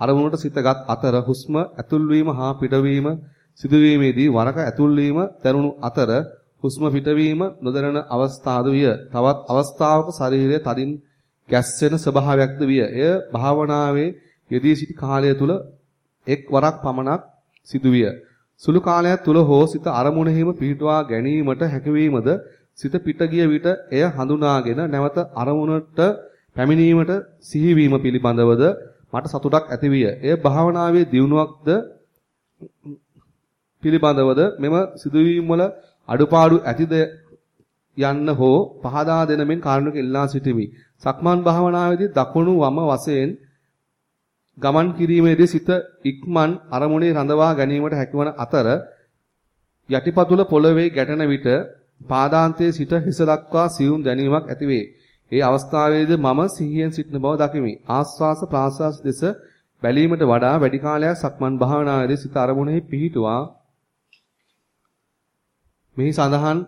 අරමුණට සිතගත් අතර හුස්ම ඇතුල්වීම හා පිටවීම සිදුවීමේදී වරක ඇතුල්වීම දැනුණු අතර හුස්ම පිටවීම නොදැනෙන අවස්ථාද විය. තවත් අවස්ථාවක ශරීරයේ තදින් ගැස්සෙන ස්වභාවයක්ද විය. එය භාවනාවේ යෙදී සිටි කාලය තුල එක් වරක් පමණක් සිදුවිය. සුළු කාලයක් තුල හෝ සිත අරමුණෙහිම පිහිටුවා ගැනීමට හැකියවීමද සිත පිට ගිය විට එය හඳුනාගෙන නැවත අරමුණට පැමිණීමට සිහිවීම පිළිබඳවද මට සතුටක් ඇතිවිය. එය භාවනාවේ දියුණුවක්ද පිළිබඳවද මෙම සිදුවීම් වල අඩුපාඩු ඇතිද යන්න හෝ පහදා දෙන මෙන් කාරණක ඉල්ලා සිටිමි. සක්මන් භාවනාවේදී දකුණු වම වශයෙන් ගමන් කිරීමේදී සිත ඉක්මන් අරමුණේ රඳවා ගැනීමට හැකිවන අතර යටිපතුල පොළවේ ගැටෙන විට පාදාන්තයේ සිට හිස දක්වා සියුම් දැනීමක් ඇතිවේ. ඒ අවස්ථාවේදී මම සිහියෙන් සිටින බව දකිමි. ආස්වාස ප්‍රාස්වාස දෙස බැලීමට වඩා වැඩි කාලයක් සක්මන් භාවනාවේදී සිත අරමුණෙහි පිහිටුවා මෙහි සඳහන්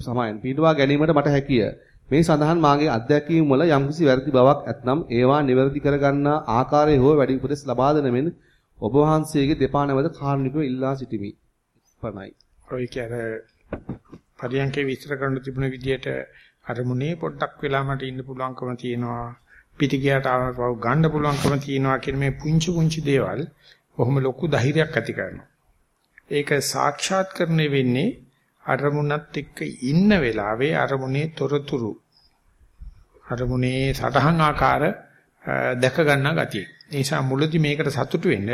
සමායන් පිටුවා ගැනීමට මට හැකිය. මේ සඳහන් මාගේ අත්දැකීම් වල යම්කිසි වැරදි බවක් ඇතනම් ඒවා නිවැරදි කරගන්නා ආකාරය හෝ වැඩි උපදෙස් ලබා දෙන මෙන් ඔබ වහන්සේගේ දෙපා නැවත කාරුණිකව ඉල්ලා සිටිමි. පමණයි. ඔය කියන්නේ පරියන්කේ විස්තර කරන්න තිබුණ විදිහට අරමුණේ පොඩ්ඩක් වෙලා මට ඉන්න පුළුවන්කම තියෙනවා. පිටිගියට ආවව ගන්න පුළුවන්කම තියෙනවා කියන මේ පුංචි පුංචි දේවල් කොහොම ලොකු ධෛර්යයක් ඇති කරනවා. ඒක සාක්ෂාත් කරන්නේ වෙන්නේ අරමුණත් එක්ක ඉන්න වෙලාවේ අරමුණේ තොරතුරු අරමුණේ සටහන් ආකාර දැක ගන්නා ගතිය. ඒ නිසා මුලදී මේකට සතුටු වෙන්න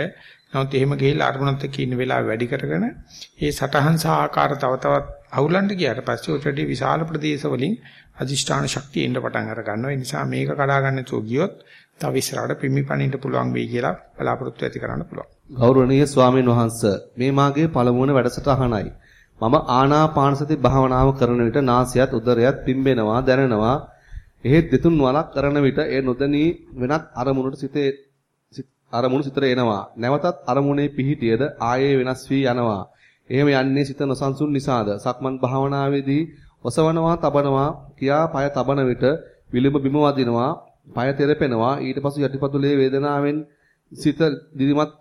නමුත් එහෙම ගිහිල්ලා අරමුණත් එක්ක ඉන්න වෙලාව වැඩි කරගෙන ඒ සටහන් සහ ආකාර තව තවත් අවුලන්ට ගියාට පස්සේ උටටි විශාල ප්‍රදේශ වලින් අදිෂ්ඨාන ශක්තිය එන්න පටන් අර ගන්නවා. ඒ නිසා මේක කඩා ගන්න තු ගියොත් තව ඉස්සරහට පිම්මිපණින්න පුළුවන් වෙයි කියලා බලාපොරොත්තු ඇති කරන්න පුළුවන්. ගෞරවනීය ස්වාමීන් වහන්ස මේ මාගේ පළමුවන වැඩසටහනයි. මම ආනාපාන සති භාවනාව කරන විට නාසයත් උදරයත් පිම්බෙනවා දැනෙනවා. එහෙත් දෙතුන් වරක් කරන විට ඒ නොදැනී වෙනත් අරමුණට සිතේ අරමුණු සිතට එනවා. නැවතත් අරමුණේ පිහිටියද ආයේ වෙනස් වී යනවා. එහෙම යන්නේ සිත නොසන්සුන් නිසාද? සක්මන් භාවනාවේදී ඔසවනවා, තබනවා, කියා পায় තබන විට විලුඹ බිම වදිනවා, পায় තෙරපෙනවා. ඊට පසු යටිපතුලේ වේදනාවෙන් සිත දිරිමත්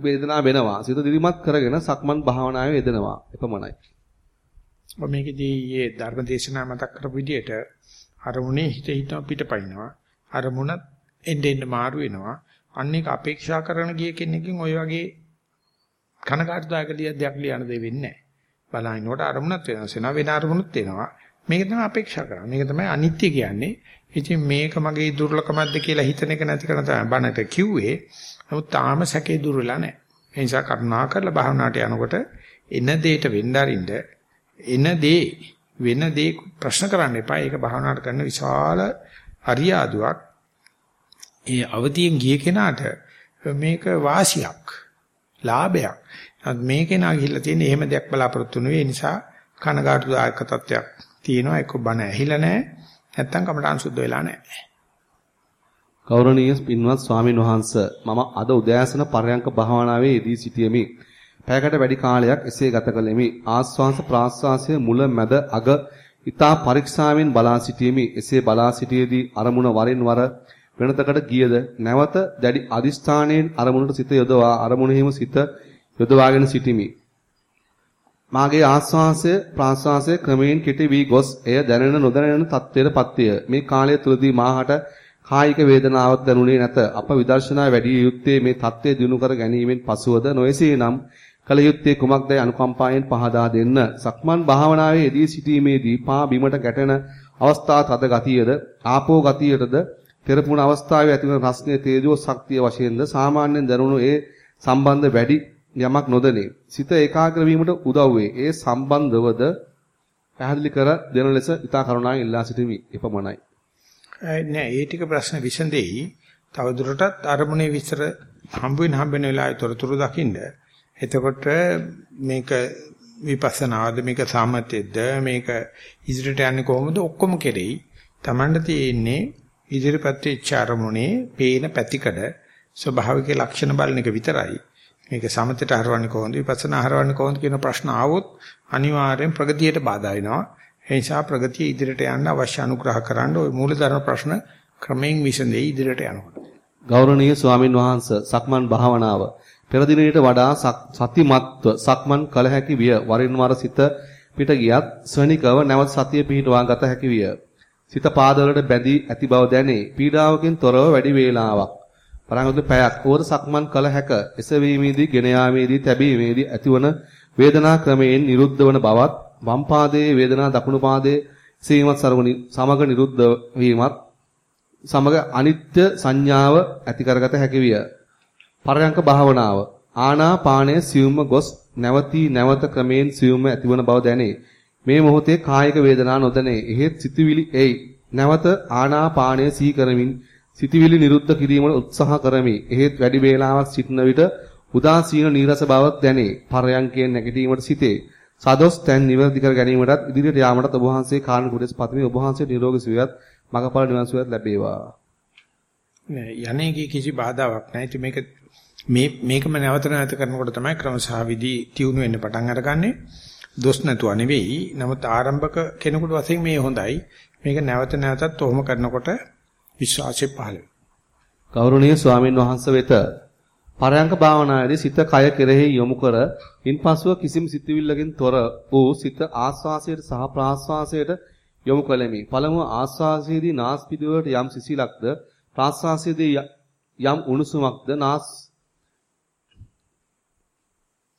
වේදනාව වෙනවා. සිත දිරිමත් කරගෙන සක්මන් භාවනාවේ යෙදෙනවා. එපමණයි. මේකෙදී මේ ධර්ම දේශනා මතක් කරපු විදිහට අරමුණේ හිත හිත පිටපයින්නවා. අරමුණත් එන්න එන්න මාරු වෙනවා. අන්න ඒක අපේක්ෂා කරන ගිය කෙනකින් ওই වගේ කනකාටුදායක දෙයක් ලියන්න දෙ වෙන්නේ නැහැ. බලහිනකොට අරමුණක් වෙනස් වෙනවා වෙන අරමුණුත් වෙනවා. මේක තමයි අපේක්ෂා කරන්නේ. මේක තමයි අනිත්‍ය කියන්නේ. ඉතින් මේක මගේ දුර්ලභමත්ද කියලා හිතන එක නැති කරන තමයි බණට කිව්වේ. නමුත් තාම සැකේ දුර වෙලා නැහැ. ඒ නිසා කරුණා කරලා භාවනාවට යනකොට එන දෙයට වෙන්න අරින්න එන දේ වෙන දේ ප්‍රශ්න කරන්න එපා. ඒක භාවනාවට කරන විශාල අරියාදුවක්. ඒ අවදියෙන් ගිය කෙනාට මේක වාසියක්, ලාභයක්. මේ කෙනා ගිහිල්ලා තියෙන එහෙම දෙයක් බලාපොරොත්තු නෙවෙයි. ඒ නිසා කනගාටුදායක තත්ත්වයක් තියෙනවා. එක්ක බණ ඇහිලා නැහැ. නැත්තම් කමටහන් සුද්ධ වෙලා නැහැ. ගෞරවනීය පින්වත් ස්වාමින් වහන්සේ මම අද උදෑසන පරයන්ක භාවනාවේ යෙදී සිටියෙමි. පැයකට වැඩි කාලයක් එසේ ගත කළෙමි. ආස්වාස ප්‍රාස්වාසය මුල මැද අග ඊතා පරීක්ෂාවෙන් බලා සිටියෙමි. එසේ බලා සිටියේදී අරමුණ වරින් වර වෙනතකට ගියද නැවත දැඩි අදිස්ථානයෙන් අරමුණට සිත යොදවා අරමුණෙහිම සිත යොදවාගෙන සිටිමි. මාගේ ආස්වාසය ප්‍රාස්වාසය ක්‍රමයෙන් කෙටි වී ගොස් එය දැනෙන නොදැනෙන තත්ත්වයටපත්ය. මේ කාලය තුලදී මාහට කායික වේදනාවක් දැනුනේ නැත. අප විදර්ශනා වැඩි යුත්තේ මේ தත්ත්වය දිනු කර ගැනීමෙන් පසුවද නොයසේනම් කල යුත්තේ කුමක්දයි අනුකම්පාවෙන් පහදා දෙන්න. සක්මන් භාවනාවේ යෙදී සිටීමේදී පා බිමට ගැටෙන අවස්ථා තද ගතියද ආපෝ ගතියටද පෙරපුණ අවස්ථාවේ ඇතිවන රස්නේ තේජෝ ශක්තිය වශයෙන්ද සාමාන්‍යයෙන් දැනුණු ඒ සම්බන්ධ වැඩි යමක් නොදැනේ. සිත ඒකාග්‍ර වීමට උදව් වේ. ඒ සම්බන්ධවද පැහැදිලි කර දෙන ලෙස ඊතා කරුණාවෙන් ඉල්ලා සිටිමි. එපමණයි. නෑ ඒ ටික ප්‍රශ්න විසඳෙයි. තවදුරටත් අරමුණේ විස්තර හම්බ වෙන හම්බ වෙන වෙලාවේ තොරතුරු දකින්න. එතකොට මේක විපස්සනාද මේක සාමතෙද්ද මේක ඉදිරියට යන්නේ කොහොමද ඔක්කොම කෙරෙයි. Tamanට තියෙන්නේ ඉදිරිපත් වෙච්ච අරමුණේ පේන පැතිකඩ ස්වභාවික ලක්ෂණ බලන එක විතරයි. මේක සමතට හරවන්නේ කොහොමද විපස්සනා හරවන්නේ කොහොමද කියන ප්‍රශ්න ආවොත් අනිවාර්යෙන් ප්‍රගතියට බාධා වෙනවා. ඒ නිසා ප්‍රගතිය ඉදිරියට යන්න අවශ්‍ය අනුග්‍රහ කරන්න ওই මූලධර්ම ප්‍රශ්න ක්‍රමයෙන් විසඳෙයි ඉදිරියට යනකොට. ගෞරවනීය ස්වාමින් වහන්සේ සක්මන් භාවනාව පෙර දිනයට වඩා සතිමත්ව සක්මන් කළ හැකි විය. වරින් වර සිත පිට ගියත් ස්වනිකව නැවත සතිය පිහිටවා ගත හැකි විය. සිත පාදවලට බැඳී ඇති බව දැනේ. පීඩාවකින් තොරව වැඩි වේලාවක්. පරංගුද පැයක් ඕර සක්මන් කළ හැක. එසවීමේදී, ගෙන යාමේදී, තැබීමේදී ඇතිවන වේදනා ක්‍රමයෙන් නිරුද්ධ වන බවත්, වම් පාදයේ වේදනා දකුණු පාදයේ සීමත් සරමුණි සමග නිරුද්ධ වීමත් සමග අනිත්‍ය සංඥාව ඇති කරගත හැකි විය. පරයන්ක භාවනාව ආනාපානය සියුම්ම ගොස් නැවතී නැවත ක්‍රමයෙන් සියුම්ම ඇතිවන බව දැනේ. මේ මොහොතේ කායික වේදනා නොදැනේ. එහෙත් සිතුවිලි එයි. නැවත ආනාපානය සී කරමින් සිතුවිලි නිරුද්ධ කිරීමට උත්සාහ කරමි. එහෙත් වැඩි වේලාවක් සිටන විට උදාසීන නීරස බවක් දැනේ. පරයන්කයෙන් නැගිටීමට සිටේ. සදොස් තැන් නිවැරදි කර ගැනීමටත් ඉදිරියට යාමටත් ඔබ වහන්සේ කාරණ කුඩස් පතමි ඔබ වහන්සේ නිරෝගී සුවයත් මගපල නිවන් සුවයත් ලැබේවා. නෑ යන්නේකී කිසි බාධාවක් නැහැ. ඉතින් මේක මේ මේකම නැවත නැවත කරනකොට තමයි ක්‍රමසහ විදි තියුණු වෙන්න පටන් අරගන්නේ. දොස් නැතුව නෙවෙයි. නමුත් ආරම්භක කෙනෙකුට වශයෙන් මේ හොඳයි. මේක නැවත නැවතත් ඔහොම කරනකොට විශ්වාසය පහළ ගෞරවනීය ස්වාමින් වහන්සේ වෙත පරයන්ක භාවනාවේදී සිත කය කෙරෙහි යොමු කර ඉන්පසුව කිසිම සිතුවිල්ලකින් තොර වූ සිත ආස්වාසයට සහ ප්‍රාස්වාසයට යොමු කළෙමි. පළමුව ආස්වාසයේදී නාස් පිටුවට යම් සිසිලක්ද ප්‍රාස්වාසයේදී යම් උණුසුමක්ද නාස්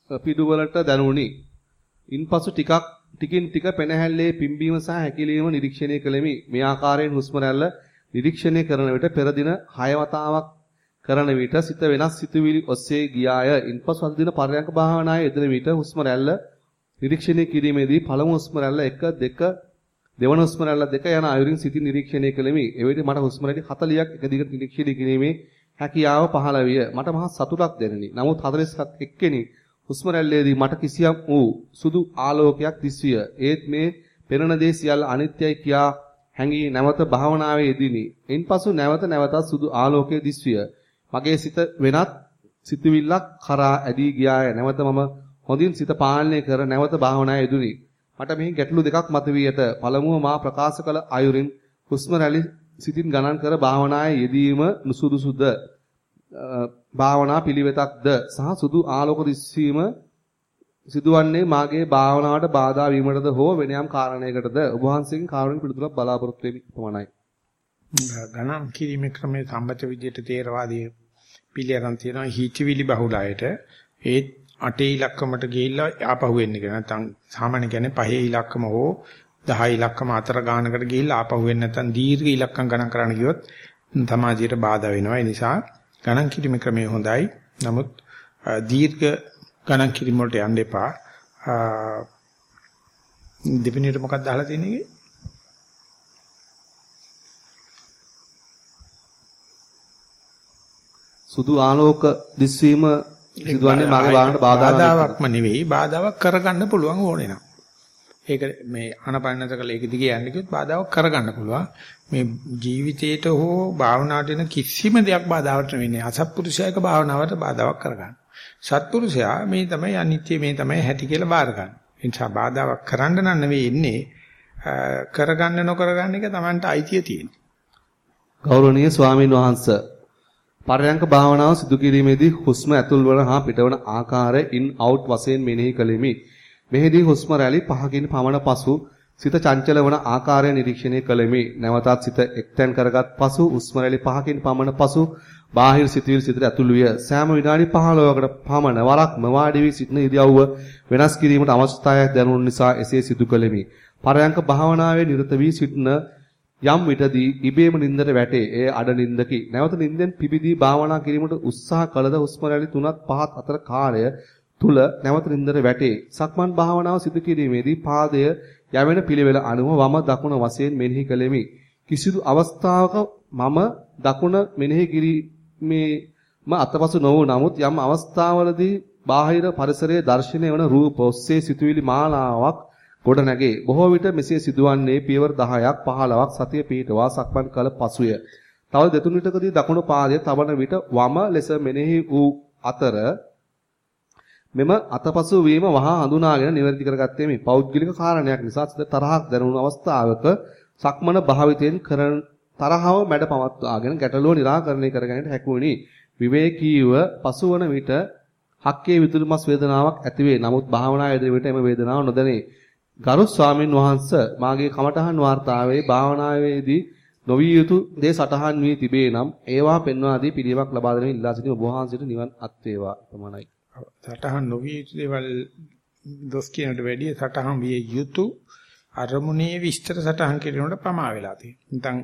පිටුවලට දැනුනි. ඉන්පසු ටිකක් ටිකින් ටික පෙනහැල්ලේ පිම්බීම සහ හැකිලීම නිරීක්ෂණය කළෙමි. මේ ආකාරයෙන් හුස්ම රැල්ල නිරීක්ෂණය කරන විට පෙර දින 6 වතාවක් කරන විට සිත වෙනස් සිතුවිලි ඔස්සේ ගියාය. ඉන්පසු අද දින පරයන්ක භාවනාවේ යෙදෙන විට හුස්ම රැල්ල නිරීක්ෂණය කිරීමේදී පළමු හුස්ම රැල්ල 1 2 දෙවන හුස්ම රැල්ල 2 යන අයුරින් සිතින් නිරීක්ෂණය කළෙමි. එවිට මට හුස්ම රැලි 40ක් එක දිගට නිරීක්ෂණය කිරීමේ හැකියාව පහළ විය. මට මහා සතුටක් දැනිනි. නමුත් 47 එක්කෙනි හුස්ම රැල්ලේදී මට කිසියම් වූ සුදු ආලෝකයක් දිස්විය. ඒත් මේ පෙනෙන දේ සියල්ල අනිත්‍යයි කියා හැඟී නැවත භාවනාවේ යෙදිනි. ඉන්පසු නැවත නැවතත් සුදු ආලෝකයේ දිස්විය. මගේ සිත වෙනත් සිතුවිල්ලක් කරා ඇදී ගියාය. නැවත මම හොඳින් සිත පාලනය කර නැවත භාවනාවේ යෙදුනි. මට මෙහි ගැටලු දෙකක් මතුවී ඇත. පළමුව මා ප්‍රකාශ කළ අයුරින් හුස්ම රැලි සිතින් ගණන් කර භාවනාවේ යෙදීම නුසුදුසුද? භාවනා පිළිවෙතක්ද සහ සුදු ආලෝක දිස්වීම සිදුවන්නේ මාගේ භාවනාවට බාධා වීමටද හෝ වෙන යම් කාරණයකටද ඔබ වහන්සේගෙන් කාරුණික පිළිතුරක් බලාපොරොත්තු වෙමි පමණයි. ගණන් කිරීමේ ක්‍රමයේ සම්බත විදියට තේරවාදී පිළියරන් තියෙනවා හිචිවිලි බහුලයට ඒ අටේ ඉලක්කමට ගිහිල්ලා ආපහු වෙන්නේ කියලා. නැත්නම් සාමාන්‍ය කියන්නේ පහේ ඉලක්කම හෝ 10 ඉලක්කම අතර ගානකට ගිහිල්ලා ආපහු වෙන්නේ නැත්නම් දීර්ඝ ඉලක්කම් ගණන් කරන්න ගියොත් සමාජයට බාධා වෙනවා. ඒ නිසා ගණන් කිරීමේ ක්‍රමය හොඳයි. නමුත් දීර්ඝ ගණන් කිරීම වලට යන්න එපා. දෙවෙනියට මොකක්ද අහලා තියෙන්නේ? සුදු ආලෝක දිස්වීම සිදුවන්නේ මාගේ වාහනට බාධාවක්ම නෙවෙයි බාධාවක් කරගන්න පුළුවන් ඕනේ නම්. ඒක මේ අනපන්නත කළ ඒක දිගේ යන්න කිව්වොත් බාධාවක් කරගන්න පුළුවන්. මේ ජීවිතේට හෝ භාවනාවට එන කිසිම දෙයක් බාධාවට වෙන්නේ අසත්පුරුෂයක භාවනාවට බාධාවක් කරගන්න. සත්පුරුෂයා මේ තමයි අනිත්‍ය මේ තමයි හැටි කියලා බාර ගන්න. ඒ නිසා බාධාවක් කරන්න නම් නෙවෙයි ඉන්නේ කරගන්න නොකරගන්න එක Tamanට අයිතිය තියෙනවා. ගෞරවනීය ස්වාමීන් වහන්සේ පරයන්ක භාවනාව සිදු කිරීමේදී හුස්ම ඇතුල් වන හා පිටවන ආකාරය ඉන් අවුට් වශයෙන් මෙනෙහි කළෙමි. මෙහිදී හුස්ම රැලි පහකින් පමණ පසු සිත චංචල වන ආකාරය නිරීක්ෂණය කළෙමි. නැවතත් සිත එක්තැන් කරගත් පසු හුස්ම රැලි පහකින් පමණ පසු බාහිර සිතුවිලි සිතට ඇතුළු විය. සෑම විනාඩි 15කට පමණ වරක්ම වාඩි වී සිටින ඉරියව්ව වෙනස් කිරීමට අවශ්‍යතාවයක් දැනුන නිසා එසේ සිදු කළෙමි. පරයන්ක භාවනාවේ නිරත වී සිටින යම් විටදී ඉබේම නින්දට වැටේ. එය අඩ නින්දකි. නැවත නින්දෙන් පිබිදී භාවනා කිරීමට උත්සාහ කළද හුස්ම රැලි 3ත් 5ත් අතර කාලය තුල නැවත නින්දට වැටේ. සක්මන් භාවනාව සිදු කිරීමේදී පාදය යැවෙන පිළිවෙල අනුව වම දකුණ වශයෙන් මෙනෙහි කළෙමි. කිසිදු අවස්ථාවක මම දකුණ මෙනෙහි කිරීමේම අතපසු නොවු නමුත් යම් අවස්ථාවලදී බාහිර පරිසරයේ දැర్శණය වන රූප ඔස්සේ සිතුවිලි මාලාවක් ගොඩ නැගේ. බොහෝ විට මෙසේ සිදුවන්නේ පියවර 10ක් 15ක් සතිය පිටවා සක්මන් කළ පසුය. තව දෙතුන් විටකදී දකුණු පාදයේ තබන විට වම ලෙස මෙනෙහි වූ අතර මෙම අතපසු වීම වහා හඳුනාගෙන නිවැරදි කරගත්තේ මේ පෞද්ගලික කාරණයක් නිසා සිත තරහක් දැනුණු අවස්ථාවක සක්මන භාවිතයෙන් කරන තරහව මැඩ පවත්වාගෙන ගැටලුව निराකරණය කරගන්නට හැකියුණි. විවේකීව පසුවන විට හක්කේ විදුලිමස් වේදනාවක් ඇතිවේ. නමුත් භාවනා යෙදෙන විට එම වේදනාව නොදැනේ. ගරු ස්වාමින් වහන්සේ මාගේ කමඨහන් වාර්තාවේ භාවනාවේදී නොවිය යුතු දේ සටහන් වී තිබේ නම් ඒවා පෙන්වා දී පිළිවෙලක් ලබා දෙන ඉල්ලා සිටින ඔබ වහන්සේට නිවන් අත් වේවා පමණයි. සටහන් නොවිය යුතු දේවල් දොස් කියනට වැඩිය සටහන් විය යුතු අරමුණේ විස්තර සටහන් කිරීමකට පමා වෙලා තියෙනවා. නැත්නම්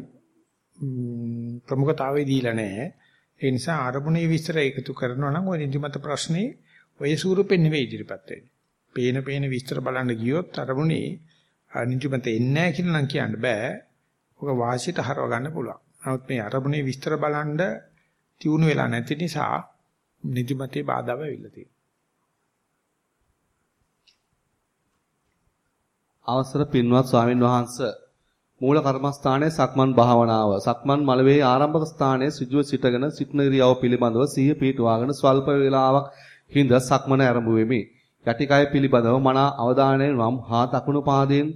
ප්‍රමුඛතාවය දීලා නැහැ. ඒ නිසා අරමුණේ විස්තර එකතු කරනවා නම් ওই නිදිමත ප්‍රශ්නේ ඔය ස්වරූපෙන් නෙවෙයි ඉදිරිපත් වෙන්නේ. පේන පේන විස්තර බලන්න ගියොත් අරමුණේ නිදිමත එන්නේ නැහැ කියලා නම් කියන්න බෑ. ඔක වාසියට හරව ගන්න පුළුවන්. නමුත් මේ අරමුණේ විස්තර බලන්න තියුණු වෙලා නැති නිසා නිදිමතේ බාධාව වෙවිලා තියෙනවා. අවසර පින්වත් ස්වාමින් වහන්සේ මූල කර්මස්ථානයේ සක්මන් භාවනාව සක්මන් මළුවේ ආරම්භක ස්ථානයේ සිජුව සිටගෙන සිටන ඉරියව පිළිබඳව සිහිය පිටවාගෙන ස්වල්ප වේලාවක් හිඳ සක්මන ආරම්භ වෙමි. යටිකය පිළිබඳව මනා අවධානයෙන් වම් හා දකුණු පාදයෙන්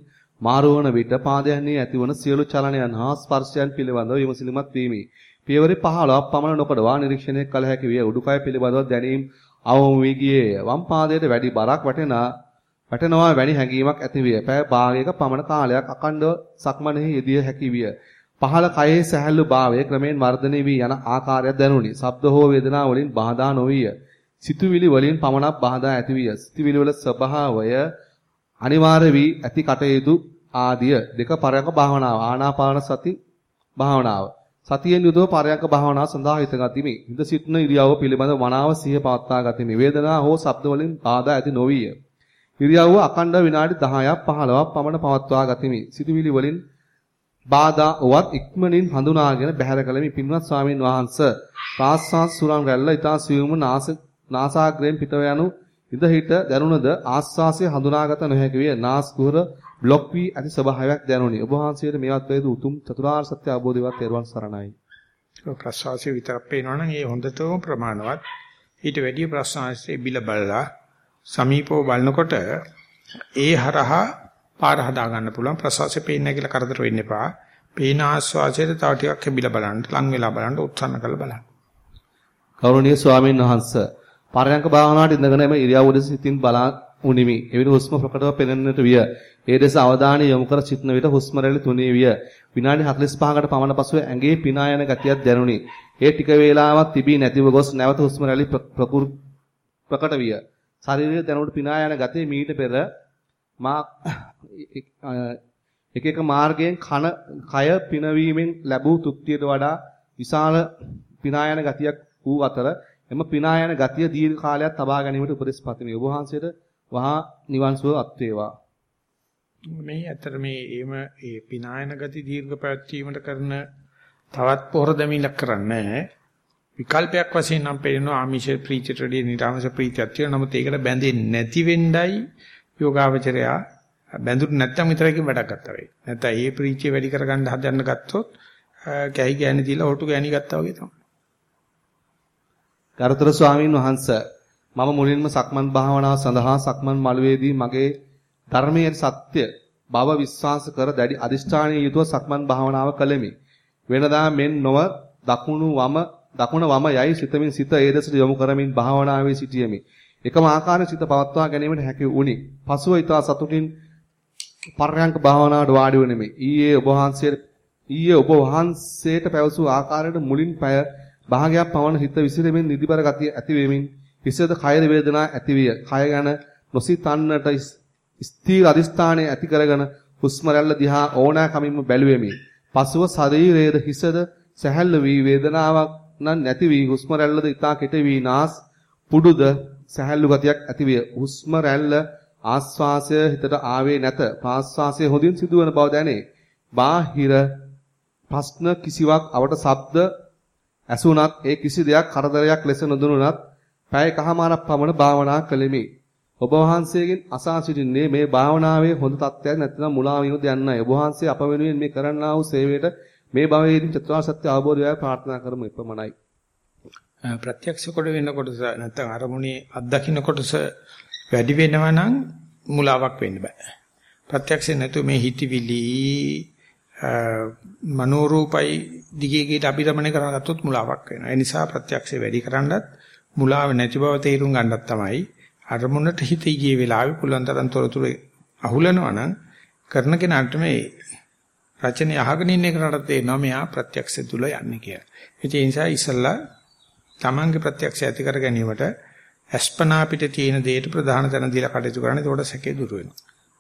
මාරුවන විට පාදයන්හි ඇතිවන සියලු චලනයන් හා ස්පර්ශයන් පිළිබඳව විමසිලිමත් වීමි. පියවර 15ක් පමණ නොකඩවා නිරීක්ෂණය කළ හැකි විය. උඩුකය පිළිබඳව දැනීම අවම වී ගියේය. වම් පාදයට වැඩි බරක් වැටෙනා වැටෙනවා වැනි හැඟීමක් ඇති විය. පෑ භාගයක පමණ කාලයක් අකණ්ඩව සක්මනෙහි යෙදිය හැකි විය. පහළ කයේ සැහැල්ලු භාවය ක්‍රමෙන් වර්ධනය වී යන ආකාරය දැනුනි. ශබ්ද හෝ වේදනා වලින් බාධා නොවිය. සිතුවිලි වලින් පමණක් බාධා ඇති විය. සිතුවිලි වල ස්වභාවය අනිවාර්ය වී ඇති කටයුතු ආදිය දෙක පරයක භාවනාව ආනාපාන සති භාවනාව සතියෙන් යුතුව පරයන්ක භාවනාව සඳහා හිත ගතිමි. හිත සිටින ඉරියව්ව පිළිබඳ මනාව සිහිය පවත්වා ගතිමි. වේදනා හෝ ශබ්ද වලින් බාධා ඇති නොවිය. ඉරියව්ව අකණ්ඩ විනාඩි 10ක් 15ක් පමණ පවත්වා ගතිමි. සිතුවිලි වලින් බාධා ඔවත් ඉක්මනින් හඳුනාගෙන බැහැර කළමි. පින්වත් ස්වාමීන් වහන්සේ ප්‍රාස්වාස් සුරං රැල්ල ඊතා සියුම් නාස නාසාග්‍රයෙන් පිටව යනු ඉද හිට දැනුණද ආස්වාසය හඳුනාගත නොහැකි විය. නාස් બ્લોක් වී ඇති ස්වභාවයක් දැනුනි. ඔබ වහන්සේට මේවත් වේද උතුම් චතුරාර්ය සත්‍ය අවබෝධයවත් තෙරුවන් සරණයි. ප්‍රසවාසය විතරක් පේනවනම් ඒ හොඳටම ප්‍රමාණවත්. ඊට වැඩිය ප්‍රසවාසයේ බිල බලලා සමීපව බලනකොට ඒ හරහා පාර හදා ගන්න පුළුවන් ප්‍රසවාසය පේන්නේ නැහැ කියලා කරදර වෙන්න එපා. පේන ආස්වාසයට තව ටිකක් හැබිලා බලන්න, ලං වෙලා බලන්න, උත්සන්න කරලා බලන්න. ගෞරවනීය ස්වාමීන් වහන්සේ පරයන්ක භාවනාවට ඉඳගෙන එම ඉරියව්ව දෙස සිතින් බලා උනිමි. එවිට හුස්ම ප්‍රකටව පෙනෙන්නට විය. ඒ දෙස අවධානය යොමු කර සිටන විට හුස්ම රැලි තුනී විය. විනාඩි 45කට පමණ පසුව ඇඟේ පිනා යන ගතියක් දැනුනි. ඒ ටික වේලාවක් තිබී නැතිව ගොස් නැවත හුස්ම රැලි ප්‍රකට විය. ශරීරයේ දැනුණු පිනා යන ගතිය මීට පෙර මා එක එක මාර්ගයෙන් කන කය පිනවීමෙන් ලැබූ තෘප්තියට වඩා විශාල පිනා යන ගතියක් වූ අතර එම පිනා යන ගතිය දීර්ඝ කාලයක් තබා ගැනීමට උපදෙස් පතමි. ඔබ වහන්සේට වහා නිවන් සුව අත් වේවා. මේ ඇත්තට මේ එහෙම ඒ පිනායන ගති දීර්ඝ පැවැත්වීමට කරන තවත් පොහොර දෙමිලක් කරන්නේ විකල්පයක් වශයෙන් නම් පේනවා ආමිෂ ප්‍රීතියට වඩා නිරාමස ප්‍රීතියක් තියෙනවා. නමුත් ඒකට බැඳෙන්නේ නැති වෙන්නයි යෝගාවචරයා බැඳුරු නැත්තම් විතරකින් වැඩක් ගත්තා වෙයි. නැත්නම් ඒ ප්‍රීතිය වැඩි කරගන්න හදන්න ගත්තොත් කැහි ගෑණි දීලා හොටු ගෑණි ගත්තා වගේ තමයි. ගරුතර ස්වාමීන් වහන්සේ මම මුලින්ම සක්මන් භාවනාව සඳහා සක්මන් මළුවේදී මගේ ධර්මයේ සත්‍ය බව විශ්වාස කර දැඩි අදිෂ්ඨානයේ යුතුව සක්මන් භාවනාව කළෙමි. වෙනදා මෙන් නොව දකුණු වම දකුණ වම යයි සිතමින් සිත ඒ දෙසට යොමු කරමින් භාවනාවේ සිටියෙමි. එකම ආකාරයෙන් සිත පවත්වා ගැනීමට හැකි වුණි. පසුව ඊට සතුටින් පර්යංක භාවනාවට වාඩි වුනිමි. ඊයේ ඔබ වහන්සේට ඊයේ ඔබ වහන්සේට පැවසූ ආකාරයට මුලින් පැය භාගයක් පවන හිත විසිරෙමින් නිදිබර ගතිය ඇති වෙමින් හිසද කයද වේදනා ඇතිවිය. කය ගැන නොසිතන්නට ස්ථීර අදිස්ථානයේ ඇති කරගෙන හුස්ම රැල්ල දිහා ඕනෑකමින්ම බැලුවෙමි. පසුව ශරීරයේද හිසද සැහැල්ලු වී වේදනාවක් නම් නැති වී හුස්ම රැල්ලද ඉතා කෙටි වී නාස් පුඩුද සැහැල්ලු ගතියක් ඇතිවිය. හුස්ම රැල්ල ආස්වාසය හිතට ආවේ නැත. ප්‍රාස්වාසය හොඳින් සිදුවන බව දැනේ. බාහිර ප්‍රශ්න කිසිවක් අවට ශබ්ද ඇසුණත් ඒ කිසි දෙයක් කරදරයක් ලෙස නොදුනුනත් පැය කහමාරක් පමණ භාවනා කළෙමි. ඔබ වහන්සේගෙන් අසා සිටින්නේ මේ භාවනාවේ හොඳ තත්ත්වයක් නැත්නම් මුලා වීමද යන්නයි. ඔබ වහන්සේ අප වෙනුවෙන් මේ කරන්නා වූ සේවයට මේ භවයේදී චතුරාර්ය සත්‍ය අවබෝධය ප්‍රාර්ථනා කරමු එපමණයි. ප්‍රත්‍යක්ෂ කොට වෙනකොට නැත්නම් අරමුණේ අත්දකින්න කොටස වැඩි වෙනවා නම් මුලාවක් වෙන්න බෑ. ප්‍රත්‍යක්ෂ නැතු මේ හිතවිලි මනෝරූපයි දිගේ ගිහින් අභිරමණය කරගත්තොත් මුලාවක් වෙනවා. ඒ නිසා ප්‍රත්‍යක්ෂය වැඩි කරන්නත් මුලාව නැති බව තේරුම් ගන්නත් තමයි අරමුණට හිත ගියේ වෙලාවේ පුළුවන් තරම් තොරතුරු අහුලනවා නම් කරන කෙනාට මේ රචනය අහගෙන ඉන්න කෙනාට තේරෙනවා මෙයා ප්‍රත්‍යක්ෂ තුල යන්නේ කියලා. ඒ නිසා ඉස්සල්ලා තමන්ගේ ප්‍රත්‍යක්ෂය ඇති කර ගැනීමට අස්පනා පිට තියෙන දෙයට ප්‍රධාන තැන දීලා කටයුතු කරන්න ඒකට සැකේ දුර වෙනවා.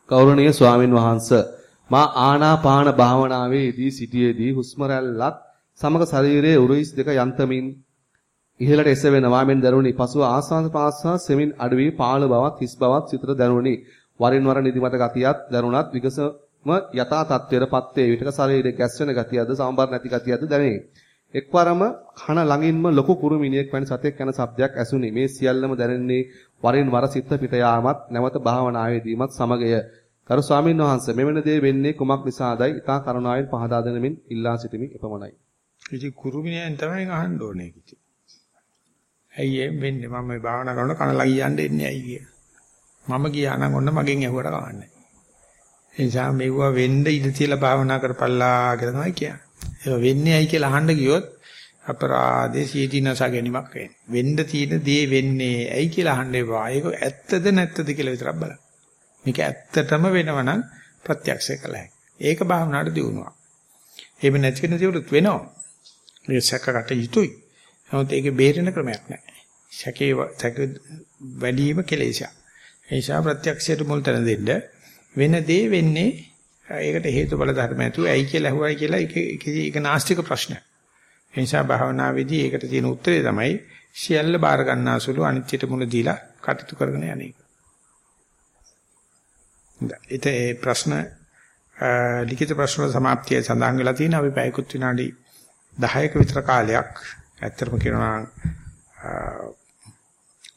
ගෞරවනීය ස්වාමින් වහන්සේ මා ආනාපාන භාවනාවේදී සිටියේදී හුස්ම රැල්ලත් සමග ශරීරයේ උරුයිස් දෙක යන්තමින් ඉහළට එසවෙනවා මෙන් දැනුනි. පසුව ආස්වාද ප්‍රාස්වාද සෙමින් අඩුවී පාළු බවත් හිස් බවත් සිතට දැනුනි. වරින් වර නිදිමත ගතියත් දැනුණත් විකසම යථා තත්ත්වයටපත් වේ. විටක ශරීරයේ ගැස්වෙන ගතියද සමබර නැති ගතියද දැනේ. එක්වරම කන ළඟින්ම ලොකු කුරුමිනියෙක් වැනි සතෙක් යන ශබ්දයක් ඇසුනි. මේ සියල්ලම දැනෙන්නේ වරින් වර සිත පිට යාමත් නැවත භාවනාවේදීමත් සමගය. කරු ස්වාමීන් වහන්සේ මෙවැන දේ වෙන්නේ කුමක් නිසාදයි? ඊතා කරුණාවෙන් පහදා දෙනමින් ඉල්ලා සිටිමි එපමණයි. ඉතින් කුරුමිනියෙන් තමයි අහන්න ඕනේ කිසි. ඇයි එම් වෙන්නේ මම මේ භාවනා කරනකොට කනලා කියන්න එන්නේ ඇයි කිය. මම ගියා නම් ඔන්න මගෙන් ඇහුවට කවන්නේ. ඒ නිසා මෙවුවා වෙන්න ඉඳ තියලා භාවනා කරපල්ලා කියලා තමයි කියන්නේ. ඒක වෙන්නේ ඇයි කියලා අහන්න ගියොත් අපරාධේ සීදීනස ගැනීමක් වෙන්නේ. වෙන්න තියෙන දේ වෙන්නේ ඇයි කියලා අහන්න එපා. ඒක ඇත්තද නැත්තද කියලා විතරක් බලන්න. මේක ඇත්තටම වෙනවනම් ප්‍රත්‍යක්ෂ කළ හැකියි. ඒක භාවනාවට දියුණුවක්. එහෙම නැති වෙන දේවලුත් වෙනවා. මේ සැකකට යුතුයි. නමුත් ඒකේ බේරෙන ක්‍රමයක් නැහැ. සැකේ සැක වැඩිම කෙලෙසයක්. ඒ නිසා ප්‍රත්‍යක්ෂයට මුල් තැන දෙන්න වෙන දේ වෙන්නේ ඒකට හේතුඵල ධර්ම ඇතුව ඇයි කියලා අහුවයි කියලා ඒක ඒක නාස්තික ප්‍රශ්නයක්. ඒ නිසා භාවනාවේදී ඒකට තියෙන උත්තරේ තමයි සියල්ල බාර ගන්නාසුළු අනිත්‍යට මුල දීලා කටයුතු කරගෙන යන එක. ඉතින් ඒ ප්‍රශ්න ලිඛිත ප්‍රශ්න සමාප්තිය සඳහන් වෙලා තියෙන අපි පැයකුත් විනාඩි 10ක විතර කාලයක් ඇත්තටම කියනවා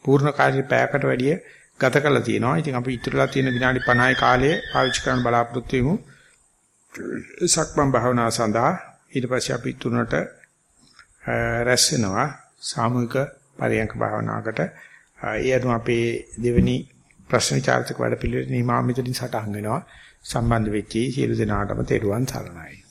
පූර්ණ කාර්ය පැයකට වැඩිය ගත කරලා තියෙනවා. ඉතින් අපි ඉතුරුලා තියෙන විනාඩි 50යි කාලය පාවිච්චි කරන්න බලාපොරොත්තු වෙමු. සක්මන් භාවනාව සඳහා ඊට පස්සේ අපි තුනට රැස් වෙනවා සාමූහික පරියන්ක භාවනාවකට. ඒ අනුව අපේ දෙවෙනි ප්‍රශ්න විචාරක වැඩ පිළිවෙල නිමාමිතකින් සටහන් වෙනවා. සම්බන්ධ වෙච්චි සියලු දෙනාටම තෙරුවන් සරණයි.